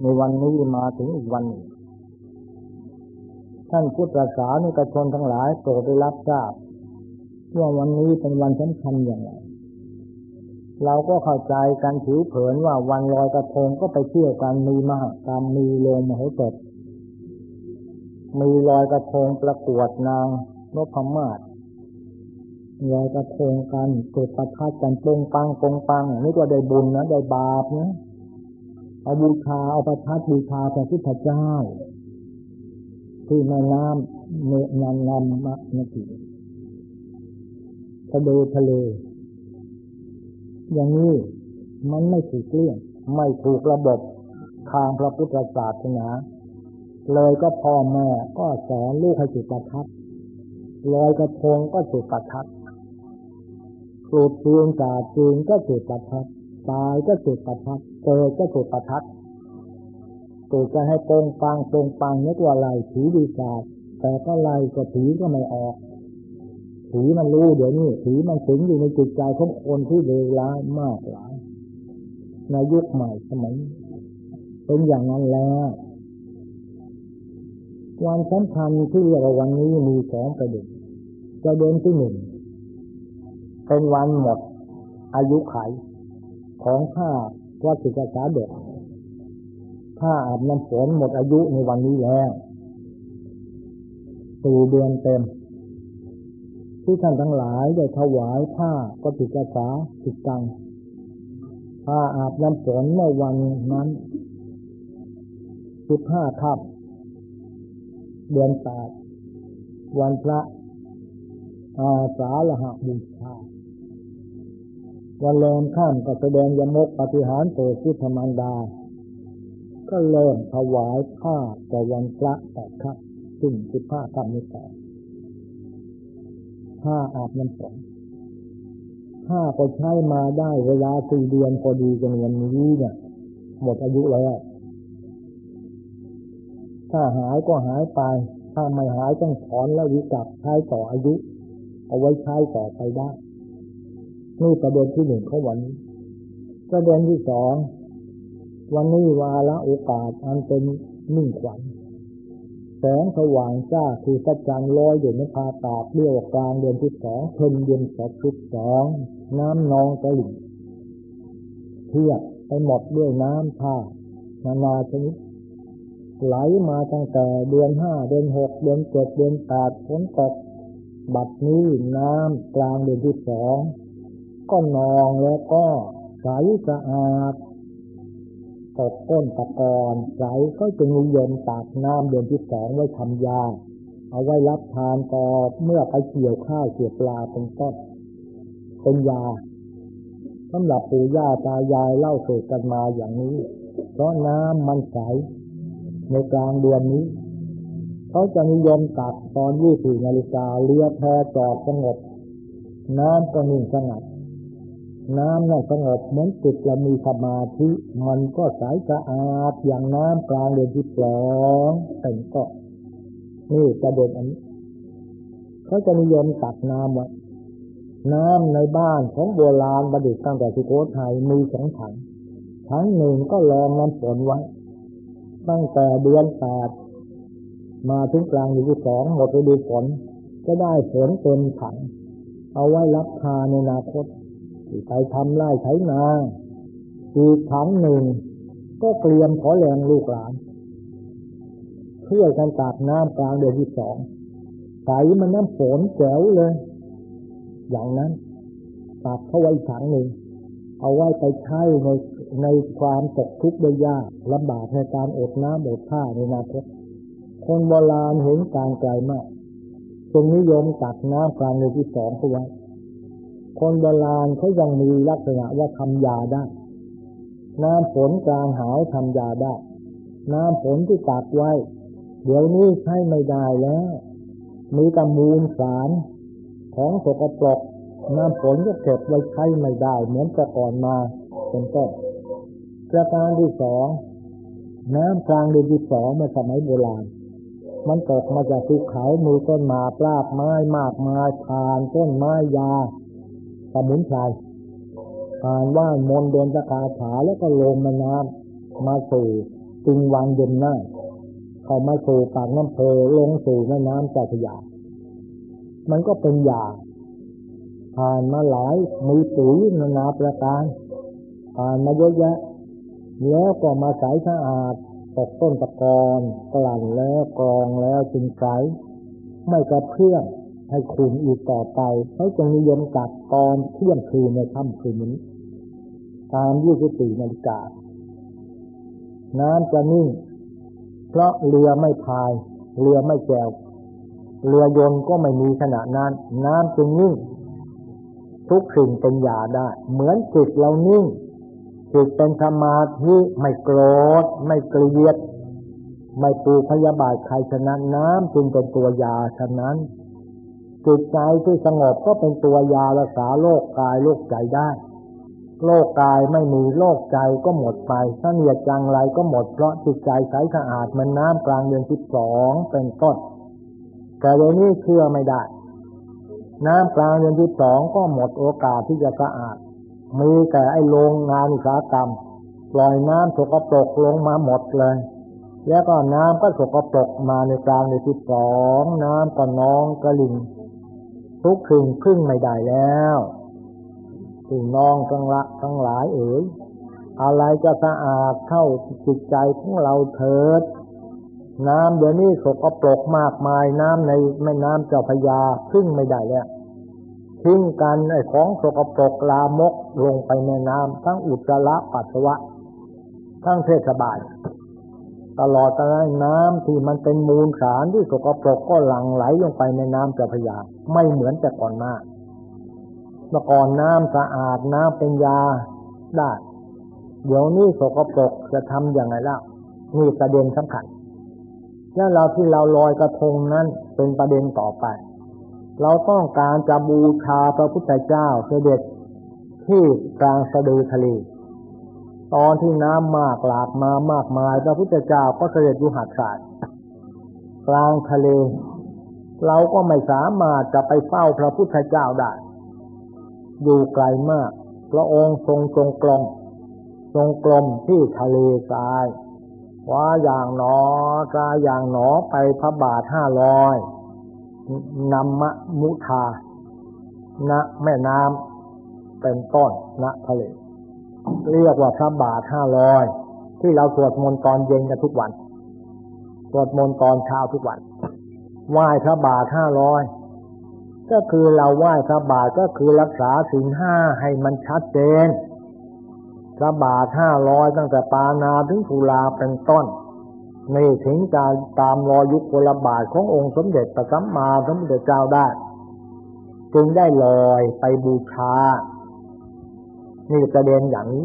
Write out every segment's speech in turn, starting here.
ในวันนี้มาถึงอีกวันหนึ่งท่านพุทธศาสนิกชนทั้งหลายโปรดได้รับทราบว่าวันนี้เป็นวันสำคัญอย่างไรเราก็เข้าใจกันผิวเผินว่าวันลอยกระทงก็ไปเที่ยวกันมีมหากรรมมีโลงมหสถมีลอยกระทงประกวดนางนพมาศลอยกระทงกันเกิดประทัดกันปงปังปงปังนี่ก็ได้บุญนะได้บาปนะ เอาบูชาเอาประทัดบูชาพระพุทธเจ้า ที่แม่น้ำเนนันนำมะนติทะเลทะเล อย่างนี้มันไม่ถูกเลี่ยงไม่ถูกระบบทางพระพุทธศาสนาเลยก็พ่อแม่ก็สอนลูกให้จุดประทัดลอยกระทงก็จุดประทัดปลูกเทียนกาจีนก็จุดประทัด ตายก็จุดประทัดเกิดก็จุดประทัดตูจะให้ตรงปังตรงปังนึกว่าไรผีดีศาสแต่ก็ไรก็ผีก็ไม่ออกผีมันรู้เดี๋ยวนี้ผีมันสิงอยู่ในจิตใจของคนที่เลวร้ายมากหลายในยุคใหม่สมัยเป็นอย่างนั้นแล้ววันสำคัญที่เรียกว่าวันนี้มีสองประเด็นประเด็นที่หนึ่งเป็นวันหมดอายุไข ของข้าวัดศิกษาเด็กถ้าอาบน้ำฝนหมดอายุในวันนี้แล้วสี่เดือนเต็ม ที่ท่านทั้งหลายได้ถวายผ้าก็ติกษาติดตังผ้าอาบน้ำฝนเมื่อวันนั้นสิบห้าค่ำเดือนแปดวันพระอาสาฬหบูชา วันเริ่มข้ามก็แสดงยมกปฏิหารโปรดพุทธมันดา ก็เริ่มถวายผ้าแต่วันพระแปดครับซึ่งสิบห้าค่ำนี้แต่ผ้าอาบน้ำฝนผ้าก็ใช้มาได้เวลาสี่เดือนพอดีจนวันนี้เนี่ยหมดอายุแล้วถ้าหายก็หายไป ถ้าไม่หายต้องถอนและวิจับใช้ต่ออายุ เอาไว้ใช้ต่อไปได้ นี่ประเด็นที่หนึ่งของวันนี้ประเด็นที่สองวันนี้วาละโอกาสอันเป็นมิ่งขวัญแสงสว่างจ้าคือสัจจันลอยอยู่ในภาตาเรี่ยกกลางเดือนที่สองเพนเย็นสอชุดสองน้ำนองกระหลิ่งเทียบไปหมดด้วยน้ำท่านานาชนิดไหลมาตั้งแต่เดือนห้าเดือนหกเดือนเจ็ดเดือนแปดฝนตกบัดนี้น้ำกลางเดือนที่สอง ก็นองแล้วก็ใสสะอาดตกต้นตะกอนใสก็จะนิยมตักน้ำเดือนที่สองไว้ทำยา เอาไว้รับทานก่อเมื่อไปเกี่ยวข้าวเกี่ยวปลาเป็นต้นเป็นยาสำหรับปู่ย่าตายายเล่าสู่กันมาอย่างนี้ เพราะน้ำมันใสในกลางเดือนนี้ เขาจะนิยมตักตอนยี่สี่นาฬิกาเรือแพจอดสงบ น้ำก็นิ่งสงัด น้ำน่ะสงบเหมือนจิตเรามีสมาธิ มันก็ใสสะอาดอย่างน้ำกลางเดือนที่สองเป็นก็นี่จะเด็นอันนี้เขาจะนิยมตักน้ำไว้น้ำในบ้านของโบราณประดิษฐ์ตั้งแต่สุโขทัยมีสองถังถังหนึ่งก็รองน้ำฝนไว้ ตั้งแต่เดือนแปดมาถึงกลางเดือนที่สองหมดฤดูฝนก็ได้ฝนเต็มถัง เอาไว้รับทานในอนาคต ไปทำไร่ไถนาอีกถังหนึ่ง ก็เตรียมขอแรงลูกหลานช่วยกันตักน้ำกลางเดือนที่สองใสมันน้ำฝนแจ๋วเลย อย่างนั้นตักเข้าไว้ถังหนึ่ง เอาไว้ไปใช้ในในความตกทุกข์ได้ยากลำบากในการอดน้ำอดผ้าในนาคตคนโบราณเห็นการไกลมากจงนิยมตักน้ำกลางในที่สองเอาไว้ คนโบราณเขายังมีลักษณะว่าทำยาได้ น้ำฝนกลางหาวทำยาได้ น้ำฝนที่ตักไว้ เดี๋ยวนี้ใช้ไม่ได้แล้ว มีกำมูลสารของสกปรกน้ำฝนก็เก็บไว้ใช้ไม่ได้ เหมือนแต่ก่อนมาเป็นต้นประการที่สองน้ำกลางเดือนที่สองเมื่อสมัยโบราณ มันตกมาจากภูเขามีต้นมาปลาบไม้มากมายผ่านต้นไม้ยา สมุนไพรผ่านว่ามนเดินตะกาถาแล้วก็ลงมาน้ำมาสู่จึงวางเย็นหน้าเข้ามาสู่ปากน้ำเพลลงสู่แม่น้ำเจ้าพยา มันก็เป็นยาผ่านมาหลายมีปุ๋ยนานาประการผ่านมาเยอะแยะแล้วก็มาใสสะอาดตกต้นตะกอนกลั่นแล้วกรองแล้วจึงใสไม่กระเพื่อม ให้คุณอีกต่อไปเขาจะนิยมกัดตอนเที่ยงคืนในค่ำคืนนี้ตามยี่สิบสี่นาฬิกา น้ำจะนิ่ง เพราะเรือไม่พาย เรือไม่แจวเรือยนต์ก็ไม่มีขณะนั้น น้ำจึงนิ่ง ทุกสิ่งเป็นยาได้ เหมือนจิตเรานิ่งจิตเป็นสมาธิไม่โกรธ ไม่เกลียด ไม่ปูพยาบาทใครฉะนั้นน้ำจึงเป็นตัวยาฉะนั้น จิตใจที่สงบก็เป็นตัวยารักษาโรคกายโรคใจได้โรคกายไม่มีโรคใจก็หมดไปถ้าเนียดจังไรก็หมดเพราะจิตใจใสสะอาดมันน้ำกลางเดือนสิบสองเป็นต้นแต่เดี๋ยวนี้เชื่อไม่ได้ น้ำกลางเดือนที่สองก็หมดโอกาสที่จะสะอาด มีแต่ไอ้โรงงานอุตสาหกรรม ปล่อยน้ำสกปรกลงมาหมดเลย แล้วก็น้ำก็สกปรกมาในกลางเดือนที่สองน้ำก็น้องกระลิง ทุกคืนพึ่งไม่ได้แล้วพี่น้องทั้งละทั้งหลายเอ๋ยอะไรจะสะอาดเข้าจิตใจของเราเถิด น้ำเดี๋ยวนี้สกปรกมากมายน้ำในแม่น้ำเจ้าพยาพึ่งไม่ได้แล้วทิ้งกันไอ้ของสกปรกลามกลงไปในน้ำทั้งอุจจาระปัสสาวะ ทั้งเทศบาล ตลอดตลอดน้ำที่มันเป็นมูลสารที่สกปรกก็หลั่งไหลลงไปในน้ำเจ้าพยา ไม่เหมือนแต่ก่อนมาเมื่อก่อนน้ำสะอาดน้ำเป็นยาได้ เดี๋ยวนี้สกปรกจะทำอย่างไรแล่ะนี่ประเด็นสำคัญแล้วเราที่เราลอยกระทงนั้นเป็นประเด็นต่อไป เราต้องการจะบูชาพระพุทธเจ้าเสด็จที่กลางสะดือทะเล ตอนที่น้ำมากหลากมามากมาย พระพุทธเจ้าก็เสด็จอยู่หาดทรายกลางทะเล เราก็ไม่สามารถจะไปเฝ้าพระพุทธเจ้าได้อยู่ไกลมาก พระองค์ทรงทรงกลมทรงกลมที่ทะเลทรายว่าอย่างหนอตาอย่างหนอไปพระบาทห้าร้อยนำมะมุทาณแม่น้ำเป็นต้นณทะเล เรียกว่าพระบาทห้าร้อยที่เราสวดมนต์ตอนเย็นกันทุกวัน สวดมนต์ตอนเช้าทุกวันไหว้พระบาทห้าร้อยก็คือเราไหว้พระบาทก็คือรักษาสิ่งห้าให้มันชัดเจนพระบาทห้าร้อยตั้งแต่ปานาถึงภูลาเป็นต้นนี่ถึงจะตามรอยยุคพลบาทขององค์สมเด็จพระสัมมาสัมพุทธเจ้าได้ จึงได้ลอยไปบูชา นี่ประเด็นอย่างนี้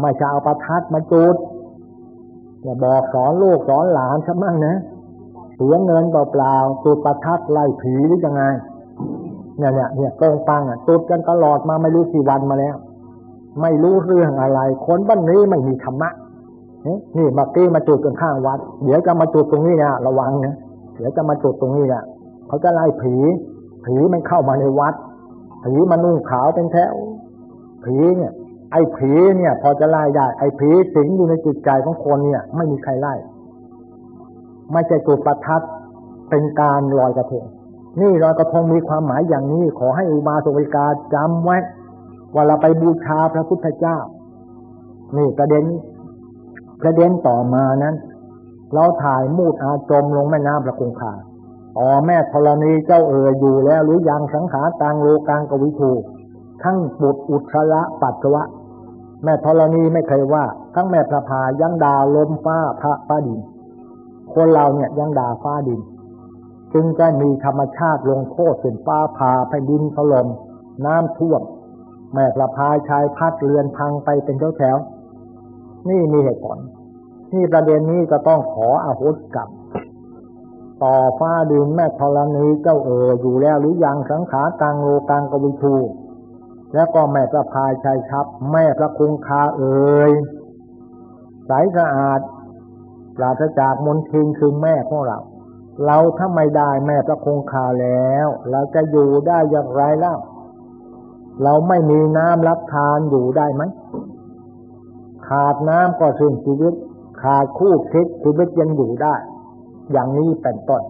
ไม่จะเอาประทัดมาจุดอย่าบอกสอนลูกสอนหลานช่ไหมนะเสียเงินเปล่าๆจุดประทัดไล่ผีหรือยังไงเนี่ยเนี่ยเนี่ยโกงปังอะจุดกันตลอดมาไม่รู้กี่วันมาแล้ว ไม่รู้เรื่องอะไร คนบ้านนี้ไม่มีธรรมะนี่เมื่อกี้มาจุดกันข้างวัด เดี๋ยวจะมาจุดตรงนี้นะระวังนะเดี๋ยวจะมาจุดตรงนี้นะเขาจะไล่ผี ผีมันเข้ามาในวัดผีมันนุ่งขาวเป็นแถว ผีเนี่ย ไอ้ผีเนี่ย พอจะไล่ได้ ไอ้ผีสิงอยู่ในจิตใจของคนเนี่ย ไม่มีใครไล่ ไม่ใช่จุดประทัดเป็นการลอยกระทง นี่ลอยกระทงมีความหมายอย่างนี้ ขอให้อุบาสกกาจำไว้ว่าเราไปบูชาพระพุทธเจ้า นี่ประเด็นประเด็นต่อมานั้น เราถ่ายมูดอาจมลงแม่น้ำประคงคาอ๋อแม่ธรณีเจ้าเอ๋ยอยู่แล้วหรือยังสังขารตังโลกังกวิทู ทั้งบุตรอุทระปัสสวะ แม่ธรณีไม่เคยว่า ทั้งแม่พระพายังดาลมฟ้าพระฟ้าดิน คนเราเนี่ยยังดาฟ้าดิน จึงจะมีธรรมชาติลงโทษเป็นฟ้าผ่าแผ่นดินถล่มน้ำท่วม แม่ประพายชายพัดเรือนพังไปเป็นแถวแถวนี่มีเหตุผลนี่ประเด็นนี้ก็ต้องขออาหุกรรมต่อฟ้าดินแม่ธรณีเจ้าเอ๋ออยู่แล้วหรือยังสังขารตังโลกังกวิทู แล้วก็แม่ประพายชายชับ แม่พระคงคาเอ๋ยใสสะอาดปราศจากมลทินคือแม่ของเรา เราถ้าไม่ได้แม่พระคงคาแล้ว เราจะอยู่ได้อย่างไรเล่าเราไม่มีน้ำรับทานอยู่ได้ไหมขขาดน้ำก็สิ้นชีวิต ขาดคู่คิดชีวิตยังอยู่ได้ อย่างนี้เป็นต้น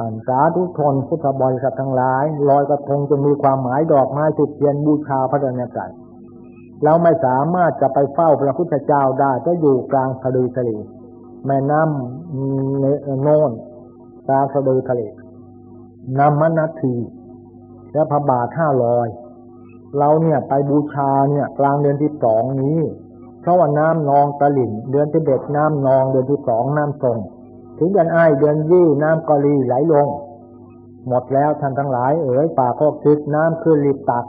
อันสาธุชนพุทธบริษัททั้งหลายลอยกระทงจะมีความหมายดอกไม้จุดเทียนบูชาพระเนตรเราไม่สามารถจะไปเฝ้าพระพุทธเจ้าได้ก็อยู่กลางทะเลทะเลแม่น้ำโน่นกลางทะเลทะเลน้ำมนาทีและพระบาทห้าลอย เราเนี่ยไปบูชาเนี่ยกลางเดือนที่สองนี้เพราะว่าน้ำนองตะลิ่งเดือนที่เด็ดน้ำนองเดือนที่สองน้ำทรง ถึงเดือนอ้ายเดือนยี่น้ำกอรีไหลลง หมดแล้วท่านทั้งหลาย เอ๋ยป่าก็คิดน้ำขึ้นรีบตัก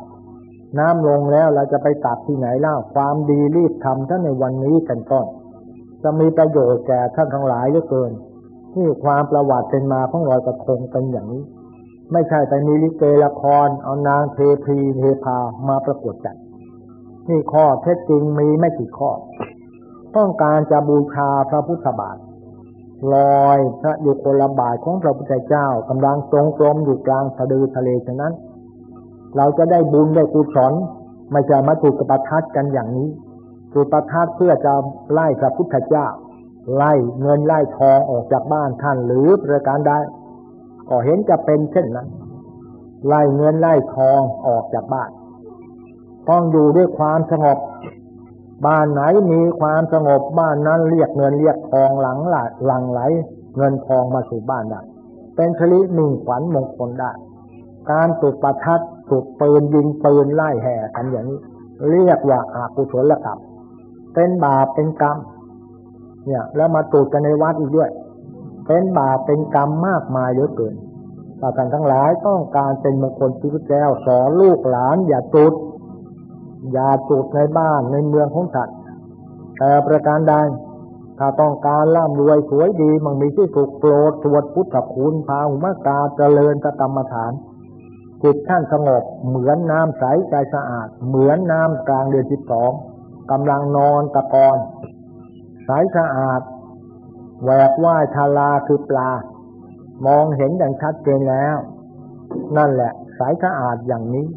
น้ำลงแล้วเราจะไปตักที่ไหนเล่าความดีรีบทำท่านในวันนี้กันต้นจะมีประโยชน์แก่ท่านทั้งหลายเหลือเกินนี่ความประวัติเป็นมาของรอยกระทงเป็นอย่างนี้ ไม่ใช่ไปมีลิเกละคร เอานางเทพีเทพามาประกวดจัดนี่ข้อเท็จจริงมีไม่กี่ข้อ ต้องการจะบูชาพระพุทธบาท ลอยพระอยู่คนละบาทของพระพุทธเจ้ากำลังทรงกลมอยู่กลางสะดือทะเลฉะนั้น เราจะได้บุญได้กุศลไม่จะมาถูกประทัดกันอย่างนี้ถูกประทัดเพื่อจะไล่พระพุทธเจ้า ไล่เงินไล่ทองออกจากบ้านท่านหรือประการใดก็เห็นจะเป็นเช่นนั้นไล่เงินไล่ทองออกจากบ้านต้องอยู่ด้วยความสงบ บ้านไหนมีความสงบบ้านนั้นเรียกเงินเรียกทองหลังหลหลังไหล เงินทองมาสู่บ้านได้เป็นชลิหนึ่งขวัญมงคลได้ การตุดประทัดตุดปืนยิงปืนไล่แห่กันอย่างนี้ เรียกว่าอากุศลกรรมเป็นบาปเป็นกรรม เนี่ย แล้วมาตุดกันในวัดอีกด้วย เป็นบาปเป็นกรรมมากมายเยอะเกินต่านทั้งหลายต้องการเป็นมงคลชีวิตแล้วสอนลูกหลานอย่าตุด ย่าจุดในบ้านในเมืองของสัตว์แต่ประการใดถ้าต้องการร่ำรวยสวยดีมันมีที่สุขโปรดสวดพุทธคุณพาหุมกาเจริญกรรมฐานจิตท่านสงบเหมือนน้ำใสใจสะอาด เหมือนน้ำกลางเดือนที่สองกำลังนอนตะกอนใสสะอาดแหวกว่ายทาราคือปลา มองเห็นอย่างชัดเจนแล้ว นั่นแหละใสสะอาดอย่างนี้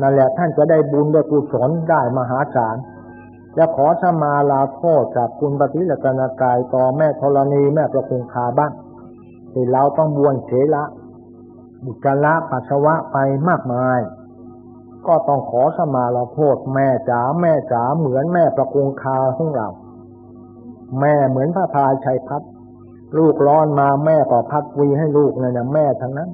นั่นแหละท่านจะได้บุญได้กุศลได้มหาศาลจะขอสมาลาโทษจากคุณปฏิลกนากายต่อแม่ธรณีแม่ประคงคาบ้างที่เราต้องบวนเฉละบุจละปัสสาวะไปมากมาย ก็ต้องขอสมาลาโทษแม่จ๋าแม่จ๋าเหมือนแม่ประคงคาของเรา แม่เหมือนพระพายชัยพัดลูกร้อนมาแม่ก็พัดวีให้ลูกเนี่ยนะแม่ทั้งนั้น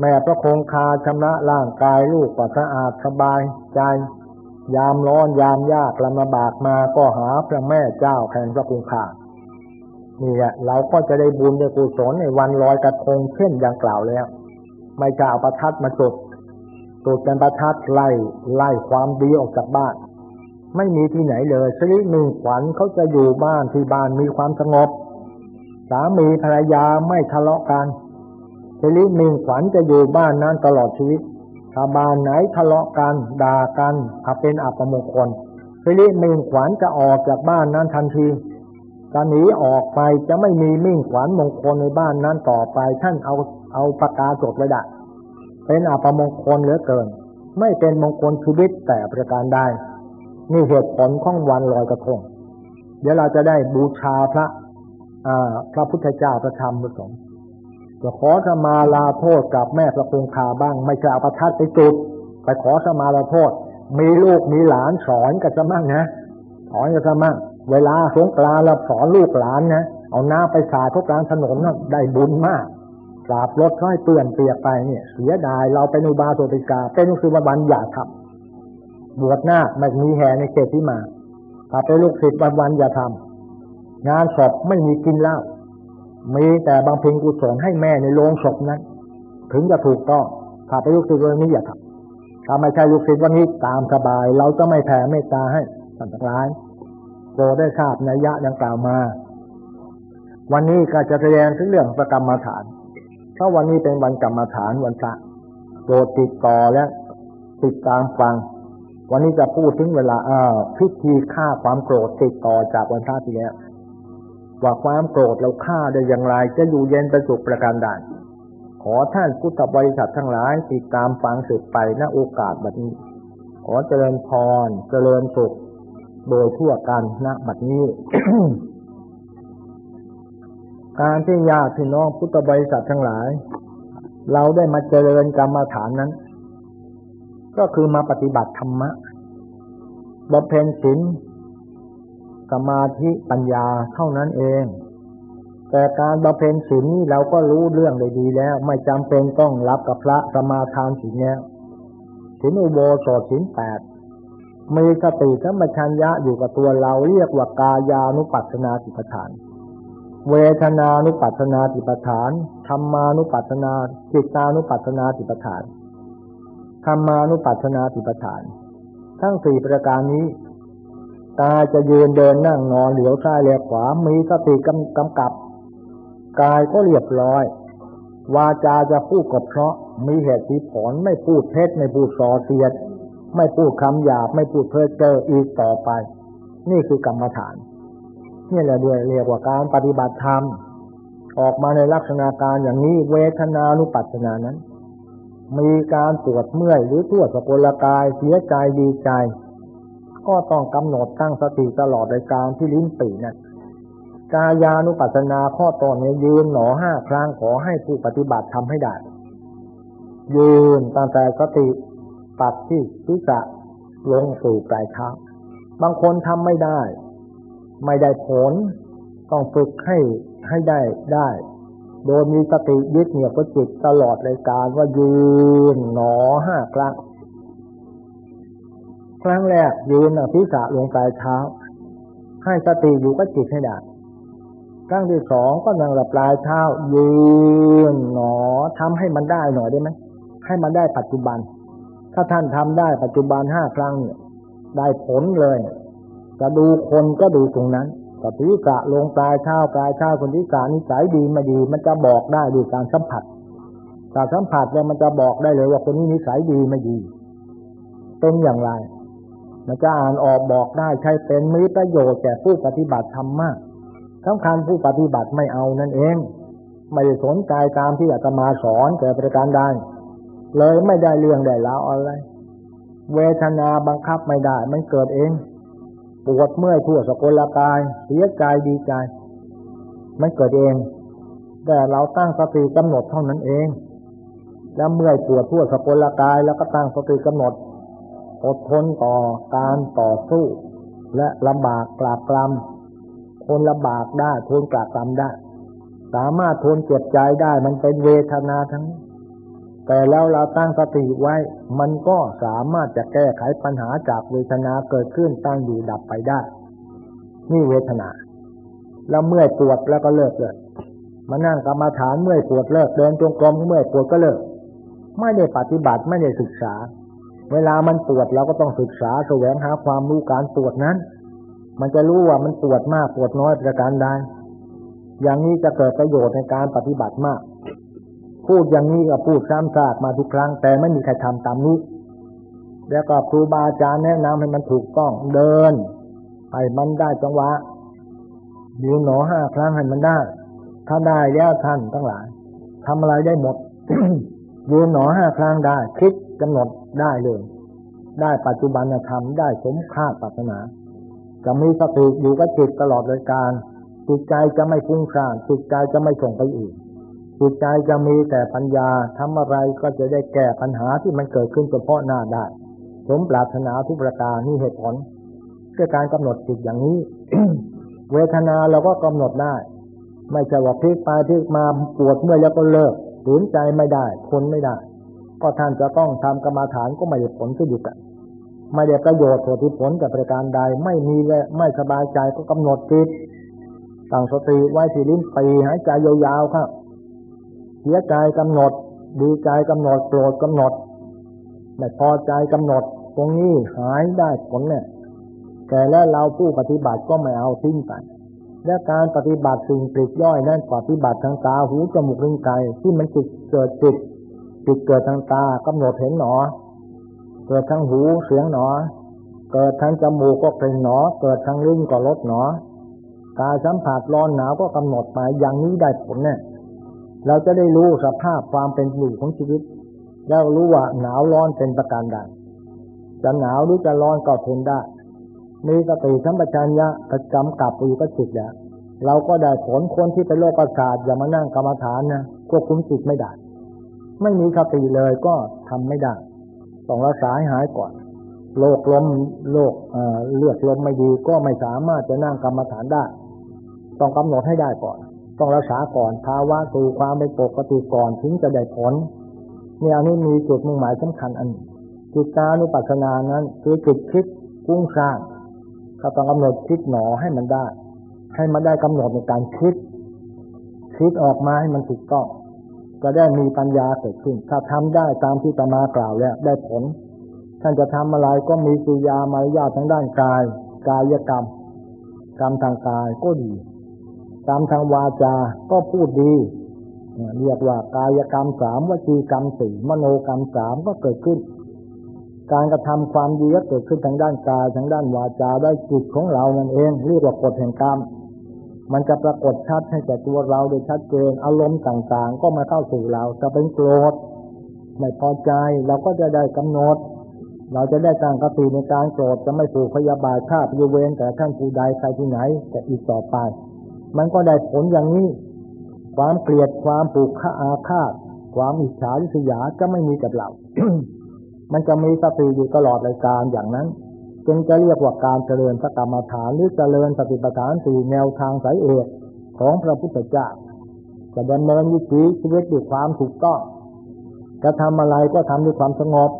แม่ประคงคาชำระร่างกายลูกก็สะอาดสบายใจ ยามร้อนยามยากลำบากมาก็หาพระแม่เจ้าแห่งพระคงคานี่แหละเราก็จะได้บุญได้กุศลในวันลอยกระทงเช่นอย่างกล่าวแล้ว ไม่จะเอาประทัดมาจุดจุดเป็นประทัดไล่ไล่ความดีออกจากบ้าน ไม่มีที่ไหนเลยชนิหนึ่งขวัญเขาจะอยู่บ้านที่บ้านมีความสงบสามีภรรยาไม่ทะเลาะกัน ทีนี้มิงขวัญจะอยู่บ้านนั้นตลอดชีวิตถ้าบ้านไหนทะเลาะกันด่ากันถ้าเป็นอัปมงคลทีนี้มิงขวัญจะออกจากบ้านนั้นทันทีจะหนีออกไปจะไม่มีมิ่งขวัญมงคลในบ้านนั้นต่อไป ท่านเอาเอาปากกาจดเลยดะเป็นอัปมงคลเหลือเกิน ไม่เป็นมงคลชีวิตแต่ประการใดนี่เหตุผลของวันลอยกระทงเดี๋ยวเราจะได้บูชาพระพระพุทธเจ้าพระธรรมพระสงฆ์ จะขอสมาลาโทษกับแม่ประคงคาบ้าง ไม่ใช่เอาประทัดไปจุด ไปขอสมาลาโทษ มีลูกมีหลานสอนกันจะมั่งนะสอนกันจะมั่งเวลาสงกรานต์เราสอนลูกหลานนะเอาน้ำไปสาดทุกกลางถนนนะได้บุญมากกราบรถค่อยเปื่อนเปียกไปเนี่ย เสียดายเราเป็นอุบาสกิกาเป็นคือวันวันอย่าทำบวชหน้าไม่มีแห่ในเขตที่มาถ้าเป็นลูกศิษย์วันวันอย่าทำงานศพไม่มีกินเหล้า มีแต่บางเพ็งกุศลให้แม่ในโรงศพนั้น ถึงจะถูกต้องถ้าไปลูกศิษย์วันนี้อย่าทำถ้าไม่ใช่ลูกศิษย์วันนี้ตามสบาย เราจะไม่แผ่เมตตาให้สันตร้ายโปรได้ทราบนัยยะดังกล่าวมา วันนี้ก็จะแสดงถึงเรื่องประกรรมฐาน เพราะวันนี้เป็นวันกรรมฐานวันพระโปรดติดต่อและติดตามฟัง วันนี้จะพูดถึงเวลาเอ่อพิธีฆ่าความโกรธติดต่อจากวันพระที่แล้ว ว่าความโกรธเราฆ่าได้อย่างไร จะอยู่เย็นเป็นสุขประการใดขอท่านพุทธบริษัททั้งหลายติดตามฟังสืบไปณโอกาสแบบนี้ ขอเจริญพรเจริญสุขโดยทั่วกันณบัดนี้ การที่ญาติพี่น้องพุทธบริษัททั้งหลาย เราได้มาเจริญกรรมฐานนั้น ก็คือมาปฏิบัติธรรมะบำเพ็ญศีล สมาธิปัญญาเท่านั้นเอง แต่การบำเพ็ญศีลนี้เราก็รู้เรื่องได้ดีแล้ว ไม่จำเป็นต้องรับกับพระสมาทานศีลแล้วศีลอุโบสถศีลแปดมีสติธรรมชัญญะอยู่กับตัวเราเรียกว่ากายานุปัสสนาติปทาน เวทนานุปัสสนาติปทานธรรมานุปัสสนาจิตานุปัสสนาติปทานธรรมานุปัสสนาติปทาน ทั้งสี่ประการนี้ ตาจะยืนเดินนั่งนอนเหลียวซ้ายเหลียวขวา มีสติกำกำกับ กายก็เรียบร้อย วาจาจะพูดกับเพราะ มีเหตุที่ผลไม่พูดเท็จไม่พูดส่อเสียด ไม่พูดคำหยาบไม่พูดเพ้อเจ้ออีกต่อไป นี่คือกรรมฐานนี่แหละด้วยเรียกว่าการปฏิบัติธรรม ออกมาในลักษณะการอย่างนี้เวทนานุปัสสนานั้น มีการปวดเมื่อยหรือทั่วสกลกายเสียใจดีใจ ก็ต้องกำหนดตั้งสติตลอดในการที่ลิ้นปีนะกายานุปัสสนาข้อตอนนี้ยืนหนอห้าครั้งขอให้ผู้ปฏิบัติทำให้ได้ ยืนตั้งแต่สติปัดที่ศีรษะลงสู่ปลายเท้าบางคนทำไม่ได้ ไม่ได้ผล ต้องฝึกให้ให้ได้ได้ โดยมีสติยึดเหนี่ยวกับจิตตลอดรายการว่ายืนหนอห้าครั้ง ครั้งแรกยืนศีรษะลงปลายเท้า ให้สติอยู่กับจิตให้ได้ครั้งที่สองก็นั่งหลับปลายเท้า ยืนหนอทำให้มันได้หน่อยได้ไหมให้มันได้ปัจจุบัน ถ้าท่านทำได้ปัจจุบันห้าครั้งเนี่ยได้ผลเลยจะดูคนก็ดูตรงนั้นกับศีรษะลงปลายเท้าปลายเท้าคนที่สานิสัยดีไม่ดี มันจะบอกได้ด้วยการสัมผัสการสัมผัสแล้วมันจะบอกได้เลยว่าคนนี้นิสัยดีไม่ดี เป็นอย่างไร มันจะอ่านออกบอกได้ใช้เป็นมีประโยชน์แก่ผู้ปฏิบัติธรรมมากสำคัญผู้ปฏิบัติไม่เอานั่นเอง ไม่ได้สนใจตามที่อาตมาสอนแก่ประการใดเลยไม่ได้เรื่องได้ล้วอะไร เวทนาบังคับไม่ได้ มันเกิดเอง ปวดเมื่อยทั่วสกลกายเสียใจดีใจ มันเกิดเอง แต่เราตั้งสติกำหนดเท่านั้นเอง แล้วเมื่อยปวดทั่วสกลกาย แล้วก็ตั้งสติกำหนด อดทนต่อการต่อสู้ และลำบากกลากกลำทนลำบากได้ทนกลากกลำได้ สามารถทนเจ็บใจได้มันเป็นเวทนาทั้ง แต่แล้วเราตั้งสติไว้ มันก็สามารถจะแก้ไขปัญหาจากเวทนาเกิดขึ้นตั้งอยู่ดับไปได้ นี่เวทนา แล้วเมื่อยปวดแล้วก็เลิกเลยมานั่งกรรมาฐานเมื่อยปวดเลิกเดินจงกรมเมื่อยปวดก็เลิก ไม่ได้ปฏิบัติไม่ได้ศึกษา เวลามันปวดเราก็ต้องศึกษาแสวงหาความรู้การปวดนั้น มันจะรู้ว่ามันปวดมากปวดน้อยประการใดอย่างนี้จะเกิดประโยชน์ในการปฏิบัติมาก พูดอย่างนี้ก็พูดซ้ำซากมาทุกครั้ง แต่ไม่มีใครทำตามนี้ แล้วก็ครูบาอาจารย์แนะนำให้มันถูกต้องเดินให้มันได้จังหวะยืนหนอห้าครั้งให้มันได้ ถ้าได้แล้วท่านทั้งหลายทำอะไรได้หมด ยืนหนอห้าครั้งได้ คิดกำหนดได้เลย ได้ปัจจุบันธรรมได้สมคาดปรารถนา จะมีสติอยู่กับจิตตลอดเลยการจิตใจจะไม่ฟุ้งซ่านจิตใจจะไม่ส่งไปอีกจิตใจจะมีแต่ปัญญาทำอะไรก็จะได้แก้ปัญหาที่มันเกิดขึ้นเฉพาะหน้าได้สมปรารถนาทุกประการนี่เหตุผลด้วยการกำหนดจิตอย่างนี้ เวทนาเราก็กำหนดได้ ไม่ใช่ว่าพลิกไปพลิกมาปวดเมื่อยแล้วก็เลิก ฝืนใจไม่ได้ทนไม่ได้ ก็ท่านจะต้องทำกรรมาฐานก็ไม่ได้ผลก็อยู่กันไม่ได้ประโยชน์ผลที่ผลกับประการใดไม่มีและไม่สบายใจก็กำหนดจิตตั้งสติไว้ที่ลิ้นปีหายใจยาวๆครับเสียใจกำหนด ดีใจกำหนดโกรธกำหนดไม่พอใจกำหนด ตรงนี้หายได้ผลเนี่ยแต่แล้วเราผู้ปฏิบัติก็ไม่เอาทิ้งไป และการปฏิบัติสิ่งปลีกย่อยนั่นปฏิบัติทางตาหูจมูกลิ้นกายที่มันจิตเกิดจิตจิตเกิดทางตากำหนดเห็นหนอ เกิดทางหูเสียงหนอ เกิดทางจมูกก็เป็นหนอ เกิดทางลิ้นก็ลดหนอกายสัมผัสร้อนหนาวก็กำหนดไปอย่างนี้ได้ผลเนี่ยเราจะได้รู้สภาพความเป็นอยู่ของชีวิต แล้วรู้ว่าหนาวร้อนเป็นประการใดจะหนาวหรือจะร้อนก็ทนได้ มีสติสัมปชัญญะประจำกับอยู่กับจิตเนี่ยเราก็ได้ผลคนที่เป็นโรคประสาทอย่ามานั่งกรรมฐานนะควบคุมจิตไม่ได้ ไม่มีสติเลยก็ทำไม่ได้ต้องรักษาให้หายก่อนโรคลมโรคเลือดลมไม่ดีก็ไม่สามารถจะนั่งกรรมฐานได้ ต้องกำหนดให้ได้ก่อน ต้องรักษาก่อนภาวะสู่ความเป็นปกติก่อนถึงจะได้ผลเนี่ยอันนี้มีจุดมุ่งหมายสำคัญอันจิตตานุปัสสนานั้นคือจุดคิดกุ้งสร้าง เขาต้องกำหนดคิดหนอให้มันได้ ให้มันได้กำหนดในการคิด คิดออกมาให้มันถูกต้อง ก็ได้มีปัญญาเกิดขึ้น ถ้าทำได้ตามที่ตมากล่าวแล้วได้ผล ท่านจะทำอะไรก็มีสุยามารยาทางด้านกาย กายกรรม กรรมทางกายก็ดีกรรมทางวาจา ก็พูดดีเรียกว่ากายกรรมสามวจีกรรมสี่มโนกรรมสามก็เกิดขึ้น การกระทำความดีก็เกิดขึ้นทางด้านกายทางด้านวาจาได้จิตของเรานั่นเองเรียกว่ากฎแห่งกรรมมันจะปรากฏชัดให้แก่ตัวเราโดยชัดเจนอารมณ์ต่างๆ ก็มาเข้าสู่เราจะเป็นโกรธไม่พอใจเราก็จะได้กำหนด เราจะได้ตั้งกติในการโกรธจะไม่ผูกพยาบาทฆ่าพยเวรแต่ท่านผู้ใดใครที่ไหนจะอีกต่อไป มันก็ได้ผลอย่างนี้ ความเกลียดความผูกฆาอาฆาตความอิจฉาริษยาจะไม่มีกับเรา มันจะมีสติอยู่ตลอดรายการอย่างนั้นจึงจะเรียกว่าการเจริญสกรรมฐานหรือเจริญสติปัฏฐานสี่แนวทางสายเอกของพระพุทธเจ้าจะดำเนินวิถีชีวิตด้วยความถูกต้องจะทำอะไรก็ทำด้วยความสงบ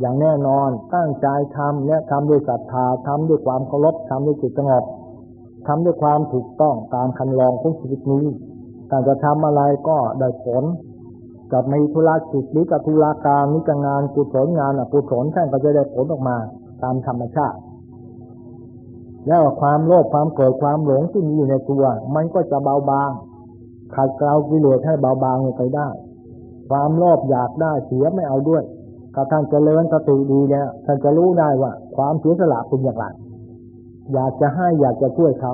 อย่างแน่นอนตั้งใจทำเนี่ยทำด้วยศรัทธาทำด้วยความเคารพทำด้วยจิตสงบทำด้วยความถูกต้องตามคันลองของชีวิตนี้การจะทำอะไรก็ได้ผล จะมีธุระจิตหรือกับธุระการนิจงานกุศลงานอกุศลท่านก็จะได้ผลออกมาตามธรรมชาติ แล้วความโลภความโกรธความหลงที่มีอยู่ในตัว มันก็จะเบาบางขัดเกลากิเลสให้เบาบางลงไปได้ ความโลภอยากได้เสียไม่เอาด้วยถ้าท่านจเจริญสติดีเนี่ยท่านจะรู้ได้ว่า ความเสียสละเป็นอย่างไรอยากจะให้อยากจะช่วยเขา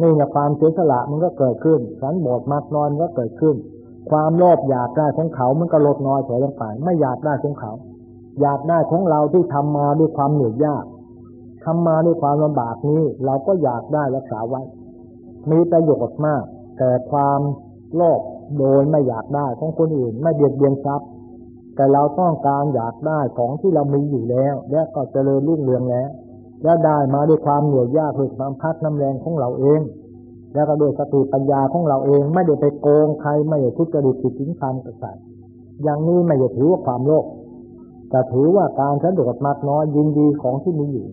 นี่นะความเสียสละมันก็เกิดขึ้นสันบดมากนอนก็เกิดขึ้น ความโลภอยากได้ของเขา มันก็ลดน้อยถอยลงไป ไม่อยากได้ของเขา อยากได้ของเราที่ทำมาด้วยความเหนื่อยยากทำมาด้วยความลำบากนี้ เราก็อยากได้รักษาไว้ มีประโยชน์มาก แต่ความโลภโดยไม่อยากได้ของคนอื่น ไม่เบียดเบียนทรัพย์ แต่เราต้องการอยากได้ของที่เรามีอยู่แล้ว และก็เจริญรุ่งเรืองแล้วและได้มาด้วยความเหนื่อยยากด้วยความพักน้ำแรงของเราเอง แล้วก็ด้วยสติปัญญาของเราเองไม่ได้ไปโกงใครไม่ได้ทุจริตผิดศีลธรรมกษัตริย์อย่างนี้ไม่ได้ถือว่าความโลภแต่ถือว่าการสะดวกมากน้อยยินดีของที่มีอยู่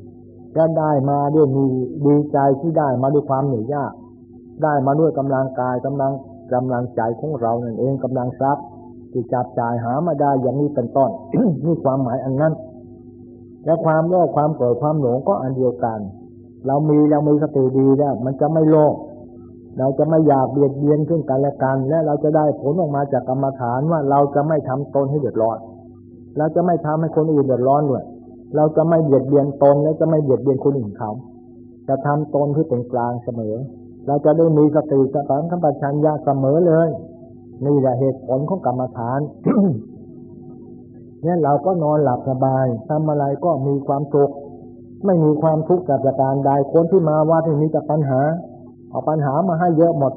จะได้มาด้วยมีดีใจที่ได้มาด้วยความเหนื่อยยาก ได้มาด้วยกำลังกายกำลังกำลังใจของเรานั่นเองกำลังทรัพย์ที่จับจ่ายหามาได้อย่างนี้เป็นต้นนี่ความหมายอันนั้น และความโลภความโกรธความหลงก็อันเดียวกัน เรามีเรามีสติดีแล้วมันจะไม่โลภ เราจะไม่อยากเบียดเบียนขึ้นกันและกัน และเราจะได้ผลออกมาจากกรรมฐานว่าเราจะไม่ทำตนให้เดือดร้อนเราจะไม่ทำให้คนอื่นเดือดร้อนด้วยเราจะไม่เบียดเบียนตนและจะไม่เบียดเบียนคนอื่นเขาจะทำตนที่เป็นกลางเสมอ เราจะได้มีสติสตังคัมปชัญญะเสมอเลยนี่แหละเหตุผลของกรรมฐานเนี่ยเราก็นอนหลับสบายทำอะไรก็มีความสุขไม่มีความทุกข์กับการใดคนที่มาว่าที่มีแต่ปัญหา เอาปัญหามาให้เยอะหมด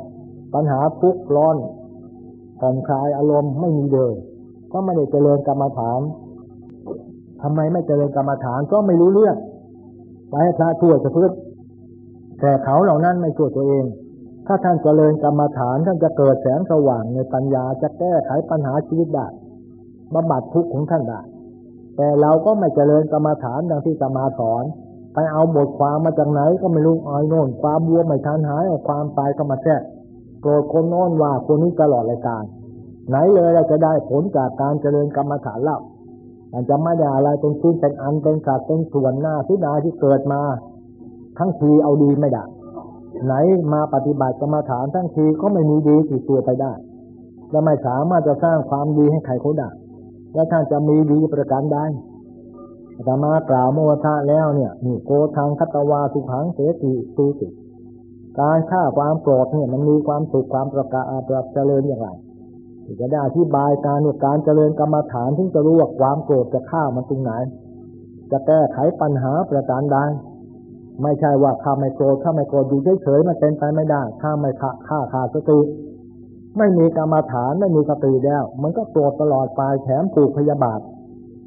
ปัญหาทุกข์ร้อนผ่อนคลายอารมณ์ไม่มีเลย ก็ไม่ได้เจริญกรรมฐานทำไมไม่เจริญกรรมฐานก็ไม่รู้เรื่องไปให้พระช่วยจะพึ่งแต่เขาเหล่านั้นไม่ช่วยตัวเอง ถ้าท่านเจริญกรรมฐานท่านจะเกิดแสงสว่างในปัญญาจะแก้ไขปัญหาชีวิตได้บำบัดทุกข์ของท่านได้แต่เราก็ไม่เจริญกรรมฐานดังที่สมาสอน ไปเอาบทความมาจากไหนก็ไม่รู้อ้อยโน่นความวัวไม่ทันหายเอาความตายก็มาแทรกโกรธคนโน้นว่าคนนี้ตลอดรายการ ไหนเลยเราจะได้ผลจากการเจริญกรรมฐานเล่ามันจะไม่ได้อะไรเป็นชิ้นเป็นอันเป็นสัตว์เป็นส่วนหน้าที่นาที่เกิดมา ทั้งทีเอาดีไม่ได้ไหนมาปฏิบัติกรรมฐานทั้งทีก็ไม่มีดีติดตัวไปได้และไม่สามารถจะสร้างความดีให้ใครเขาได้และท่านจะมีดีประการใด ธรรมากล่าวโมทะแล้วเนี่ยนี่โกทางคัตวาสุขังเสติสุสิการฆ่าความโกรธเนี่ยมันมีความสุขความประกาศประเจริญอย่างไรจะได้อธิบายการเนี่ยการเจริญกรรมฐานถึงจะรู้ว่าความโกรธจะฆ่ามันตรงไหน จะแก้ไขปัญหาประการใดไม่ใช่ว่าข้าไม่โกรธข้าไม่โกรธอยู่เฉยๆมันเป็นไปไม่ได้ข้าไม่ฆ่าฆ่าขาดสติไม่มีกรรมฐานไม่มีสติแล้ว มันก็โกรธตลอดไปแถมผูกพยาบาท